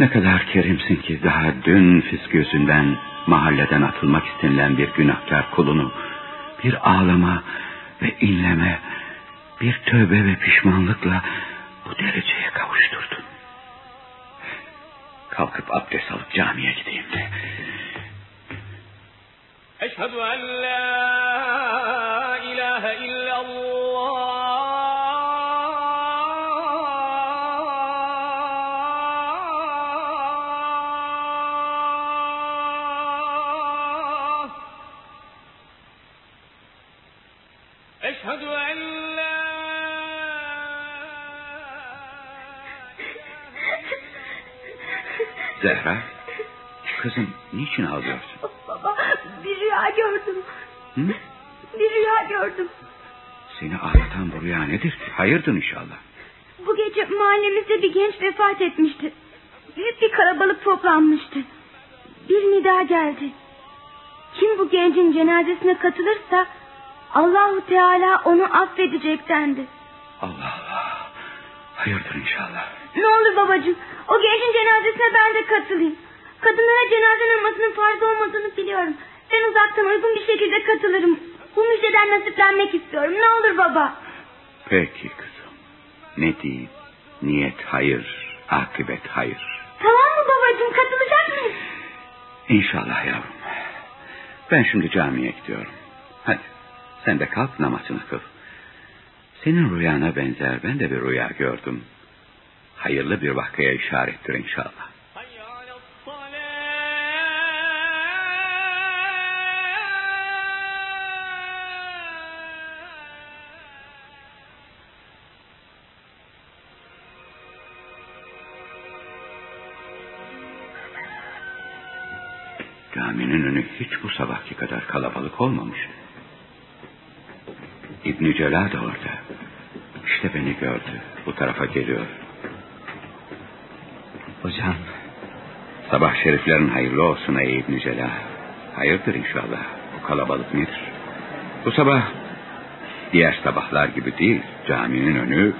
Ne kadar kerimsin ki daha dün fisk yüzünden mahalleden atılmak istenilen bir günahkar kulunu bir ağlama ve inleme, bir tövbe ve pişmanlıkla bu dereceye kavuşturdun. Kalkıp abdest alıp camiye gideyim de. Eşhedü en la Zehra, kızım niçin ağlıyorsun? Baba bir rüya gördüm. Hı? Bir rüya gördüm. Seni ağlatan bu rüya nedir? Hayırdır inşallah. Bu gece mahallemizde bir genç vefat etmişti. Büyük bir kalabalık toplanmıştı. Bir nida geldi. Kim bu gencin cenazesine katılırsa Allahu Teala onu affedecek dendi. Allah Allah. Hayırdır inşallah. Ne olur babacığım o gencin cenazesine ben de katılayım. Kadınlara cenaze namazının farz olmadığını biliyorum. Ben uzaktan uygun bir şekilde katılırım. Bu müjdeden nasiplenmek istiyorum. Ne olur baba. Peki kızım. Ne diyeyim? Niyet hayır, akıbet hayır. Tamam mı babacığım katılacak mıyız? İnşallah yavrum. Ben şimdi camiye gidiyorum. Hadi sen de kalk namazını kıl. Senin rüyana benzer ben de bir rüya gördüm. Hayırlı bir vakaya işarettir inşallah. Caminin önü hiç bu sabahki kadar kalabalık olmamış. İbn Celal da orada. İşte beni gördü. Bu tarafa geliyor. Hocam. Sabah şeriflerin hayırlı olsun ey İbn Celal. Hayırdır inşallah. Bu kalabalık nedir? Bu sabah diğer sabahlar gibi değil. Caminin önü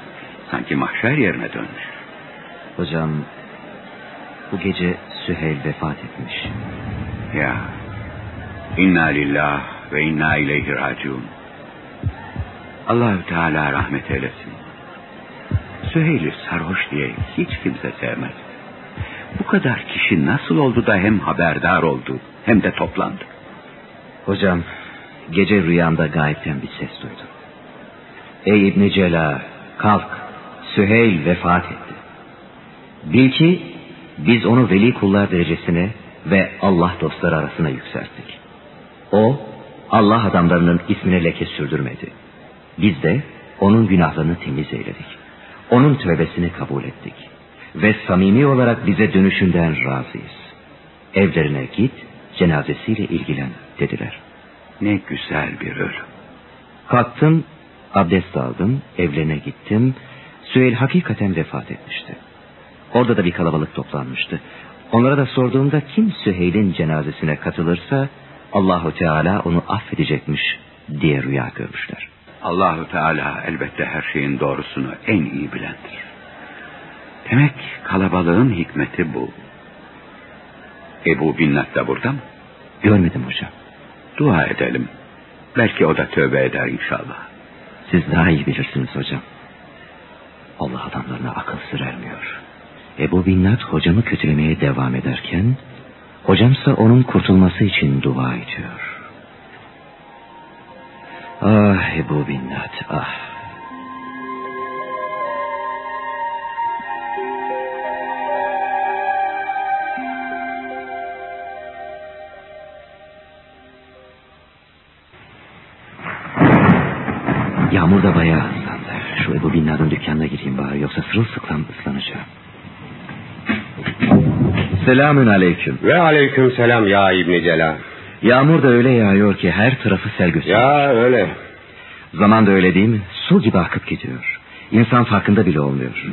sanki mahşer yerine dönmüş. Hocam bu gece Süheyl vefat etmiş. Ya inna lillah ve inna ileyhi raciun. Allahü Teala rahmet eylesin. Süheyl'i sarhoş diye hiç kimse sevmez. Bu kadar kişi nasıl oldu da hem haberdar oldu hem de toplandı? Hocam gece rüyamda gayipten bir ses duydum. Ey İbni Cela kalk Süheyl vefat etti. Bil ki biz onu veli kullar derecesine ve Allah dostları arasına yükselttik. O Allah adamlarının ismine leke sürdürmedi. Biz de onun günahlarını temiz eyledik. Onun tövbesini kabul ettik. Ve samimi olarak bize dönüşünden razıyız. Evlerine git, cenazesiyle ilgilen dediler. Ne güzel bir ölüm. Kalktım, abdest aldım, evlerine gittim. Süheyl hakikaten vefat etmişti. Orada da bir kalabalık toplanmıştı. Onlara da sorduğumda kim Süheyl'in cenazesine katılırsa Allahu Teala onu affedecekmiş diye rüya görmüşler. Allahu Teala elbette her şeyin doğrusunu en iyi bilendir. Demek kalabalığın hikmeti bu. Ebu Binnat da burada mı? Görmedim hocam. Dua edelim. Belki o da tövbe eder inşallah. Siz daha iyi bilirsiniz hocam. Allah adamlarına akıl sır ermiyor. Ebu Binnat hocamı kötülemeye devam ederken... ...hocamsa onun kurtulması için dua ediyor. Ah Ebu Binnat ah. Yağmur da bayağı hızlandı. Şu Ebu Binnat'ın dükkanına gireyim bari yoksa sırılsıklam ıslanacağım. Selamün aleyküm. Ve aleyküm selam ya İbni Celal. Yağmur da öyle yağıyor ki her tarafı sel gösteriyor. Ya öyle. Zaman da öyle değil mi? Su gibi akıp gidiyor. İnsan farkında bile olmuyor.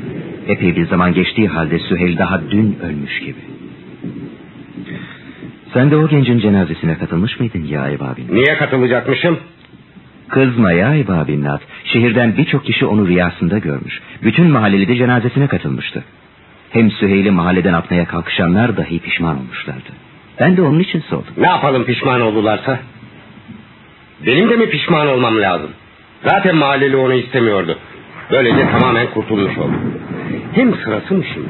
Epey bir zaman geçtiği halde Süheyl daha dün ölmüş gibi. Sen de o gencin cenazesine katılmış mıydın ya Eba Binnat? Niye katılacakmışım? Kızma ya Eba Binnat. Şehirden birçok kişi onu rüyasında görmüş. Bütün mahalleli de cenazesine katılmıştı. Hem Süheyl'i mahalleden atmaya kalkışanlar dahi pişman olmuşlardı. Ben de onun için sordum. Ne yapalım pişman oldularsa? Benim de mi pişman olmam lazım? Zaten mahalleli onu istemiyordu. Böylece tamamen kurtulmuş oldu. Hem sırası mı şimdi?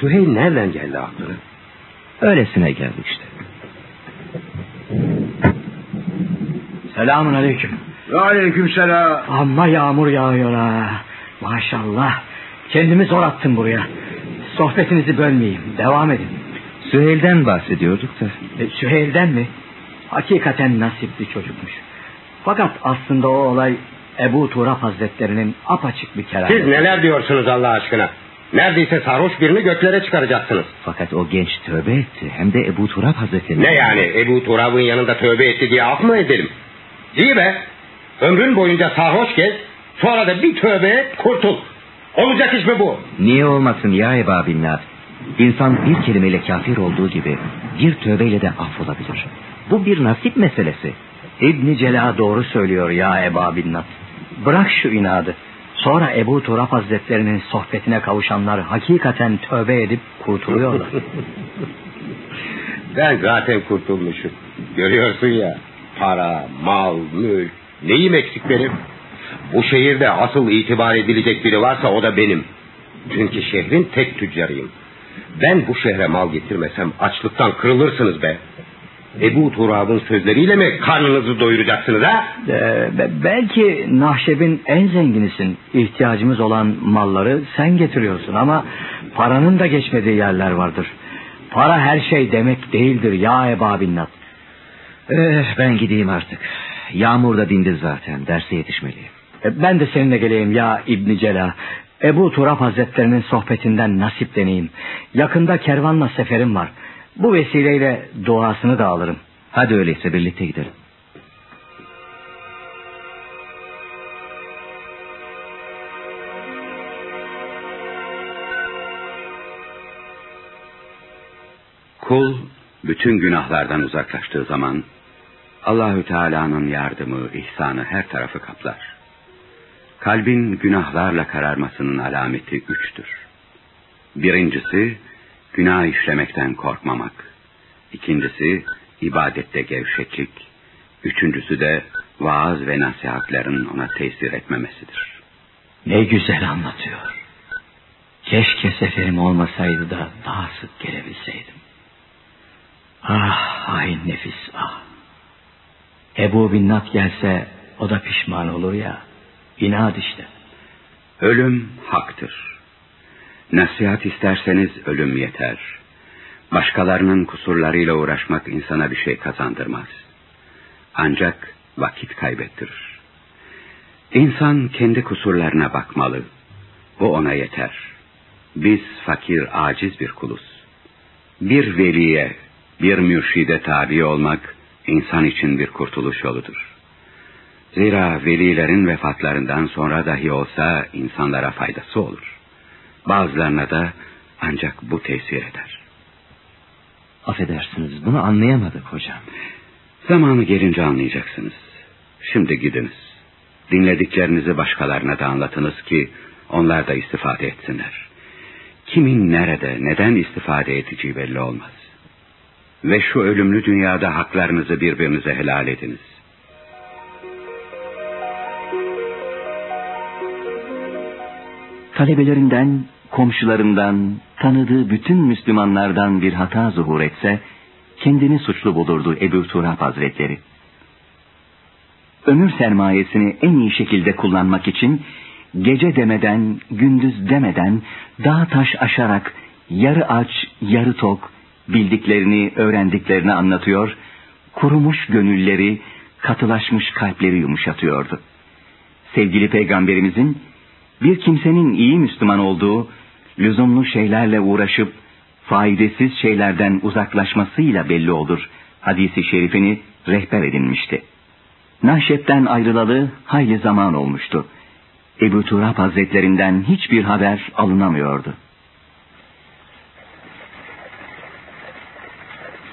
Süheyl nereden geldi aklına? Öylesine geldi işte. Selamun aleyküm. Ve aleyküm selam. Amma yağmur yağıyor ha. Maşallah. Kendimi zor attım buraya. Sohbetinizi bölmeyeyim. Devam edin. Süheyl'den bahsediyorduk da. E, Süheyl'den mi? Hakikaten nasipli çocukmuş. Fakat aslında o olay Ebu Turab Hazretlerinin apaçık bir kelamı. Siz neler diyorsunuz Allah aşkına? Neredeyse sarhoş birini göklere çıkaracaksınız. Fakat o genç tövbe etti. Hem de Ebu Turab Hazretleri. Ne yani Ebu Turab'ın yanında tövbe etti diye af mı edelim? İyi be. Ömrün boyunca sarhoş gez. Sonra da bir tövbe et kurtul. Olacak iş mi bu? Niye olmasın ya Eba Binnat? İnsan bir kelimeyle kafir olduğu gibi bir tövbeyle de affolabilir. Bu bir nasip meselesi. İbni Cela doğru söylüyor ya Eba Binnat. Bırak şu inadı. Sonra Ebu Turab Hazretlerinin sohbetine kavuşanlar hakikaten tövbe edip kurtuluyorlar. Ben zaten kurtulmuşum. Görüyorsun ya. Para, mal, mülk. Neyim eksik benim? Bu şehirde asıl itibar edilecek biri varsa o da benim. Çünkü şehrin tek tüccarıyım. Ben bu şehre mal getirmesem açlıktan kırılırsınız be. Ebu Turab'ın sözleriyle mi karnınızı doyuracaksınız ha? Ee, be- belki Nahşeb'in en zenginisin. İhtiyacımız olan malları sen getiriyorsun ama paranın da geçmediği yerler vardır. Para her şey demek değildir ya Eba Binnat. Eh, ben gideyim artık. Yağmur da dindi zaten. Derse yetişmeliyim. E, Ben de seninle geleyim ya İbni Cela. Ebu Turab Hazretlerinin sohbetinden nasipleneyim. Yakında kervanla seferim var. Bu vesileyle duasını da alırım. Hadi öyleyse birlikte gidelim. Kul bütün günahlardan uzaklaştığı zaman Allahü Teala'nın yardımı, ihsanı her tarafı kaplar. Kalbin günahlarla kararmasının alameti üçtür. Birincisi günah işlemekten korkmamak. İkincisi ibadette gevşeklik. Üçüncüsü de vaaz ve nasihatlerin ona tesir etmemesidir. Ne güzel anlatıyor. Keşke seferim olmasaydı da daha sık gelebilseydim. Ah hain nefis ah. Ebu Binnat gelse o da pişman olur ya. İnat işte. Ölüm haktır. Nasihat isterseniz ölüm yeter. Başkalarının kusurlarıyla uğraşmak insana bir şey kazandırmaz. Ancak vakit kaybettirir. İnsan kendi kusurlarına bakmalı. Bu ona yeter. Biz fakir, aciz bir kuluz. Bir veliye, bir mürşide tabi olmak insan için bir kurtuluş yoludur. Zira velilerin vefatlarından sonra dahi olsa insanlara faydası olur. Bazılarına da ancak bu tesir eder. Affedersiniz bunu anlayamadık hocam. Zamanı gelince anlayacaksınız. Şimdi gidiniz. Dinlediklerinizi başkalarına da anlatınız ki onlar da istifade etsinler. Kimin nerede, neden istifade edeceği belli olmaz. Ve şu ölümlü dünyada haklarınızı birbirinize helal ediniz. Talebelerinden, komşularından, tanıdığı bütün Müslümanlardan bir hata zuhur etse, kendini suçlu bulurdu Ebu Turab Hazretleri. Ömür sermayesini en iyi şekilde kullanmak için, gece demeden, gündüz demeden, dağ taş aşarak, yarı aç, yarı tok, bildiklerini, öğrendiklerini anlatıyor, kurumuş gönülleri, katılaşmış kalpleri yumuşatıyordu. Sevgili peygamberimizin bir kimsenin iyi Müslüman olduğu, lüzumlu şeylerle uğraşıp faydasız şeylerden uzaklaşmasıyla belli olur. Hadisi şerifini rehber edinmişti. Nahşep'ten ayrılalı hayli zaman olmuştu. Ebu Turab Hazretlerinden hiçbir haber alınamıyordu.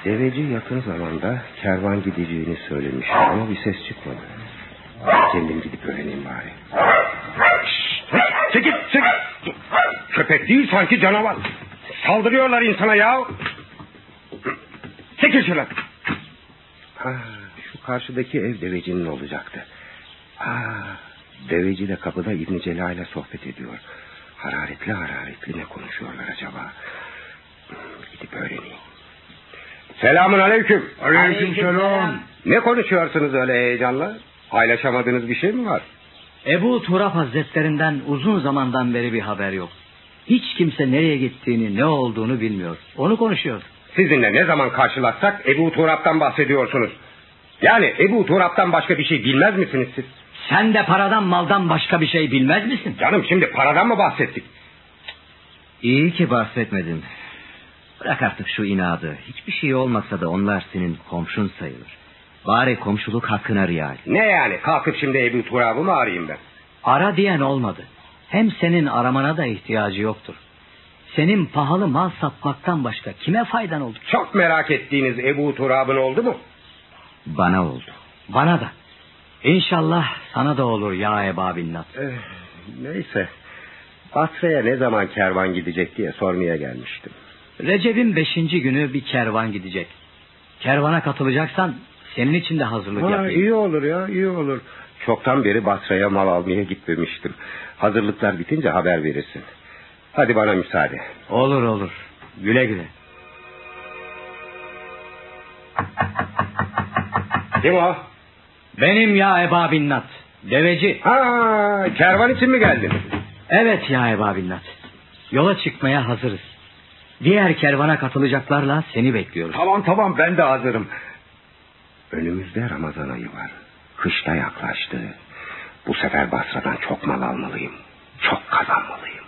Deveci yakın zamanda kervan gideceğini söylemiş ama bir ses çıkmadı. Kendim gidip öğreneyim bari. Çekil çekil. Köpek değil sanki canavar. Saldırıyorlar insana ya. Çekil şöyle. Ha, şu karşıdaki ev devecinin olacaktı. Ha, deveci de kapıda İbn Cela ile sohbet ediyor. Hararetli hararetli ne konuşuyorlar acaba? Gidip öğreneyim. Selamun aleyküm. Aleyküm selam. Ne konuşuyorsunuz öyle heyecanla? Paylaşamadığınız bir şey mi var? Ebu Turab Hazretlerinden uzun zamandan beri bir haber yok. Hiç kimse nereye gittiğini, ne olduğunu bilmiyor. Onu konuşuyor. Sizinle ne zaman karşılaşsak Ebu Turab'dan bahsediyorsunuz. Yani Ebu Turab'dan başka bir şey bilmez misiniz siz? Sen de paradan maldan başka bir şey bilmez misin? Canım şimdi paradan mı bahsettik? İyi ki bahsetmedin. Bırak artık şu inadı. Hiçbir şey olmasa da onlar senin komşun sayılır. Bari komşuluk hakkına riayet. Ne yani kalkıp şimdi Ebu Turab'ı mı arayayım ben? Ara diyen olmadı. Hem senin aramana da ihtiyacı yoktur. Senin pahalı mal satmaktan başka kime faydan oldu? Çok merak ettiğiniz Ebu Turab'ın oldu mu? Bana oldu. Bana da. İnşallah sana da olur ya Eba Binnat. Eh, neyse. Basra'ya ne zaman kervan gidecek diye sormaya gelmiştim. Recep'in beşinci günü bir kervan gidecek. Kervana katılacaksan senin için de hazırlık Ha, yapayım. iyi olur ya iyi olur. Çoktan beri Basra'ya mal almaya gitmemiştim. Hazırlıklar bitince haber verirsin. Hadi bana müsaade. Olur olur. Güle güle. Kim o? Benim ya Eba Binnat. Deveci. Ha, kervan için mi geldin? Evet ya Eba Binnat. Yola çıkmaya hazırız. Diğer kervana katılacaklarla seni bekliyoruz. Tamam tamam ben de hazırım. Önümüzde Ramazan ayı var. Kışta yaklaştı. Bu sefer Basra'dan çok mal almalıyım. Çok kazanmalıyım.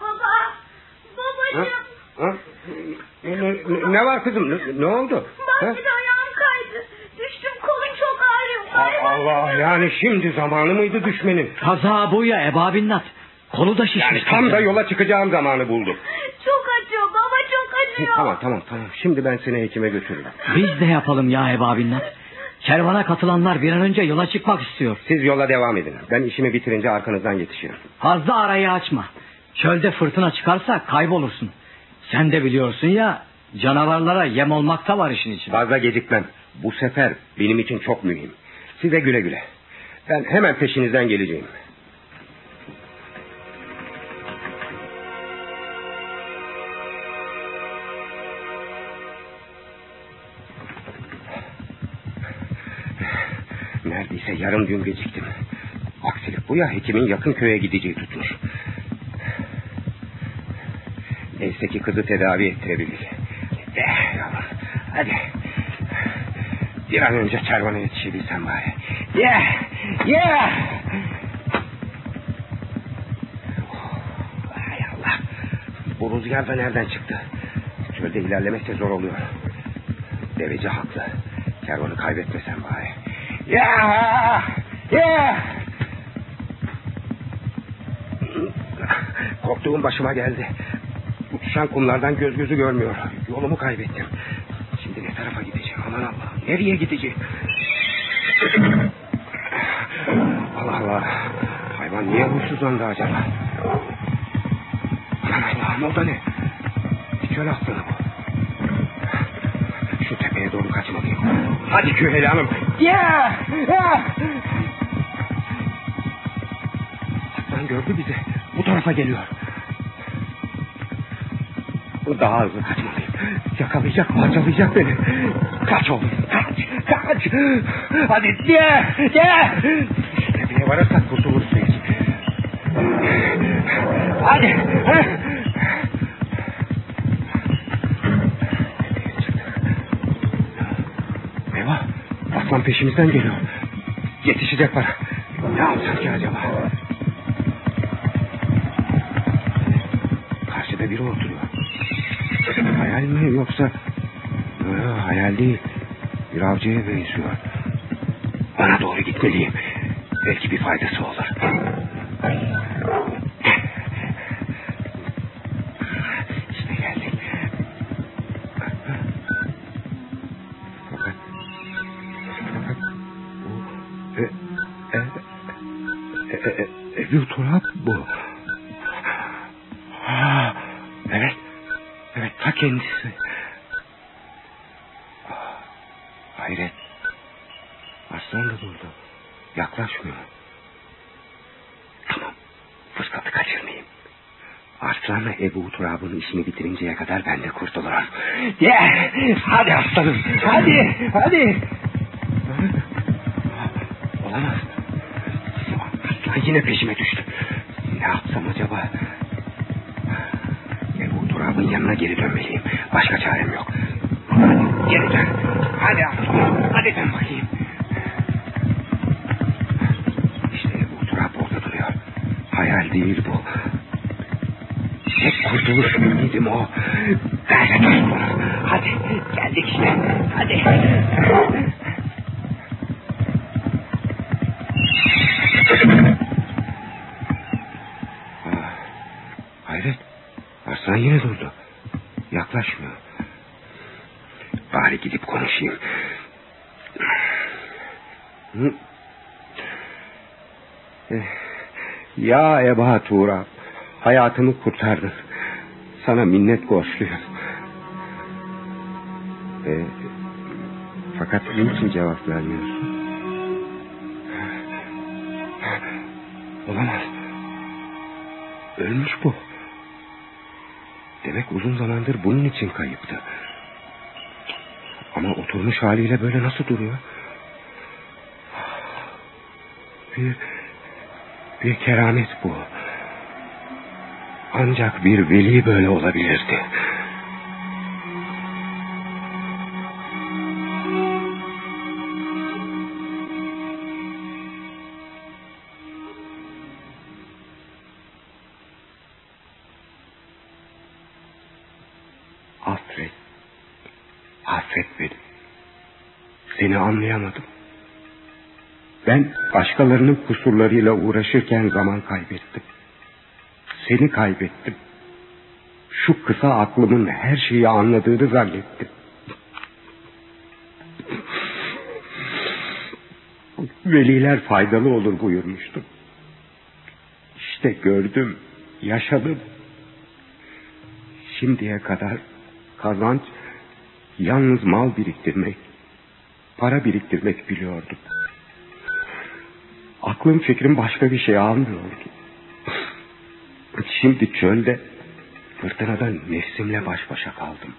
Baba, babacığım. Ha? Ne, ne- ne var kızım? Ne, ne oldu? Ha? Bahçede ayağım kaydı. Düştüm kolum çok ağrıyor. Allah yani şimdi zamanı mıydı düşmenin? Kaza bu ya Eba Binnat. Kolu da şişmiş. Yani tam da yola çıkacağım zamanı buldum. Çok acıyor baba çok acıyor. Tamam tamam tamam. Şimdi ben seni hekime götürürüm. Biz de yapalım ya Eba Binnat. Kervana katılanlar bir an önce yola çıkmak istiyor. Siz yola devam edin. Ben işimi bitirince arkanızdan yetişirim. Fazla arayı açma. Çölde fırtına çıkarsa kaybolursun. Sen de biliyorsun ya canavarlara yem olmak da var işin içinde. Fazla gecikmem. Bu sefer benim için çok mühim. Size güle güle. Ben hemen peşinizden geleceğim. Yarım gün geciktim. Aksilik bu ya hekimin yakın köye gideceği tutmuş. Neyse ki kızı tedavi ettirebildik. Eh, yavrum, hadi. Bir an önce kervana yetişebilsem bari. Yeah, yeah. Hay Allah. Bu rüzgar da nereden çıktı? Çölde ilerlemek zor oluyor. Deveci haklı. Kervanı kaybetmesem bari. Yeah, yeah. Korktuğum başıma geldi. Uçuşan kumlardan göz gözü görmüyor. Yolumu kaybettim. Şimdi ne tarafa gideceğim? Aman Allah. Nereye gideceğim? Allah Allah. Hayvan niye huysuzlandı acaba? Aman Allah'ım o da ne? Bir çöl aslanı bu. Şu tepeye doğru kaçmalıyım. Hadi Küheli Hanım. Ya! Ya! Aslan gördü bizi. Bu tarafa geliyor. Daha hızlı kaçmalıyım. Yakalayacak, parçalayacak beni. Kaç oğlum, kaç, kaç. Hadi diye, diye. Tepeye varırsak kurtuluruz biz. Hadi. ha? Peşimizden geliyor. Yetişecek bana. Ne yapsak ki acaba? Karşıda biri oturuyor. Hayal mi yoksa... Yok, hayal değil. Bir avcıya benziyor. Bana doğru gitmeliyim. Belki bir faydası olur. Kendisi. Hayret. Aslan da burada. Yaklaşmıyor. Tamam. Fırsatı kaçırmayayım. Arslan'la Ebu Turab'ın işini bitirinceye kadar ben de kurtulurum. Yeah! Hadi aslanım. Hadi. Hadi. Olamaz. Aslan yine peşime düştü. Ne yapsam acaba? Ebu Turab'ın yanına geri dönmeliyim. Hayal değil bu. Tek kurtuluş ümidim o. Gayret olsun. Hadi geldik işte. Hadi. Ya Eba Tuğra, hayatımı kurtardın. Sana minnet borçluyum. E, fakat niçin cevap vermiyorsun? Olamaz. Ölmüş bu. Demek uzun zamandır bunun için kayıptı. Ama oturmuş haliyle böyle nasıl duruyor? Bir, bir keramet bu. Ancak bir veli böyle olabilirdi. Başkalarının kusurlarıyla uğraşırken zaman kaybettim. Seni kaybettim. Şu kısa aklımın her şeyi anladığını zannettim. Veliler faydalı olur buyurmuştum. İşte gördüm, yaşadım. Şimdiye kadar kazanç yalnız mal biriktirmek, para biriktirmek biliyordum. Aklım fikrim başka bir şey almıyordu. Şimdi çölde fırtınada nefsimle baş başa kaldım.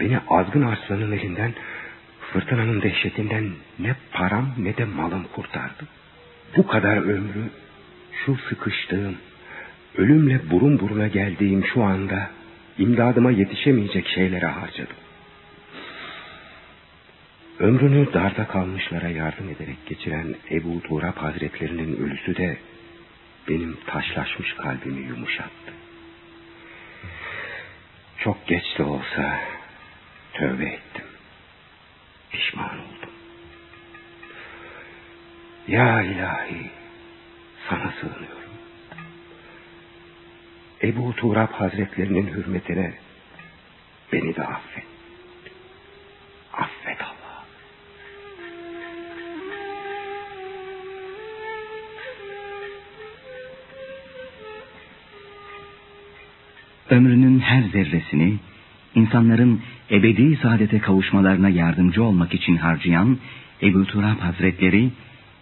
Beni azgın arslanın elinden fırtınanın dehşetinden ne param ne de malım kurtardı. Bu kadar ömrü şu sıkıştığım, ölümle burun buruna geldiğim şu anda imdadıma yetişemeyecek şeylere harcadım. Ömrünü darda kalmışlara yardım ederek geçiren Ebu Turab Hazretlerinin ölüsü de benim taşlaşmış kalbimi yumuşattı. Çok geç de olsa tövbe ettim. Pişman oldum. Ya ilahi sana sığınıyorum. Ebu Turab Hazretlerinin hürmetine beni de affet. Affet Allah. Ömrünün her zerresini insanların ebedi saadete kavuşmalarına yardımcı olmak için harcayan Ebu Turab Hazretleri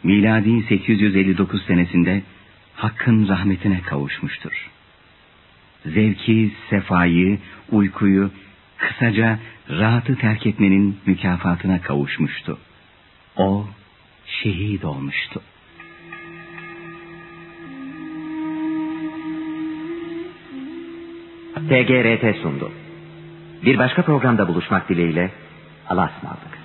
miladi 859 senesinde Hakk'ın rahmetine kavuşmuştur. Zevki, sefayı, uykuyu, kısaca rahatı terk etmenin mükafatına kavuşmuştu. O şehit olmuştu. TGRT sundu. Bir başka programda buluşmak dileğiyle Allah'a ısmarladık.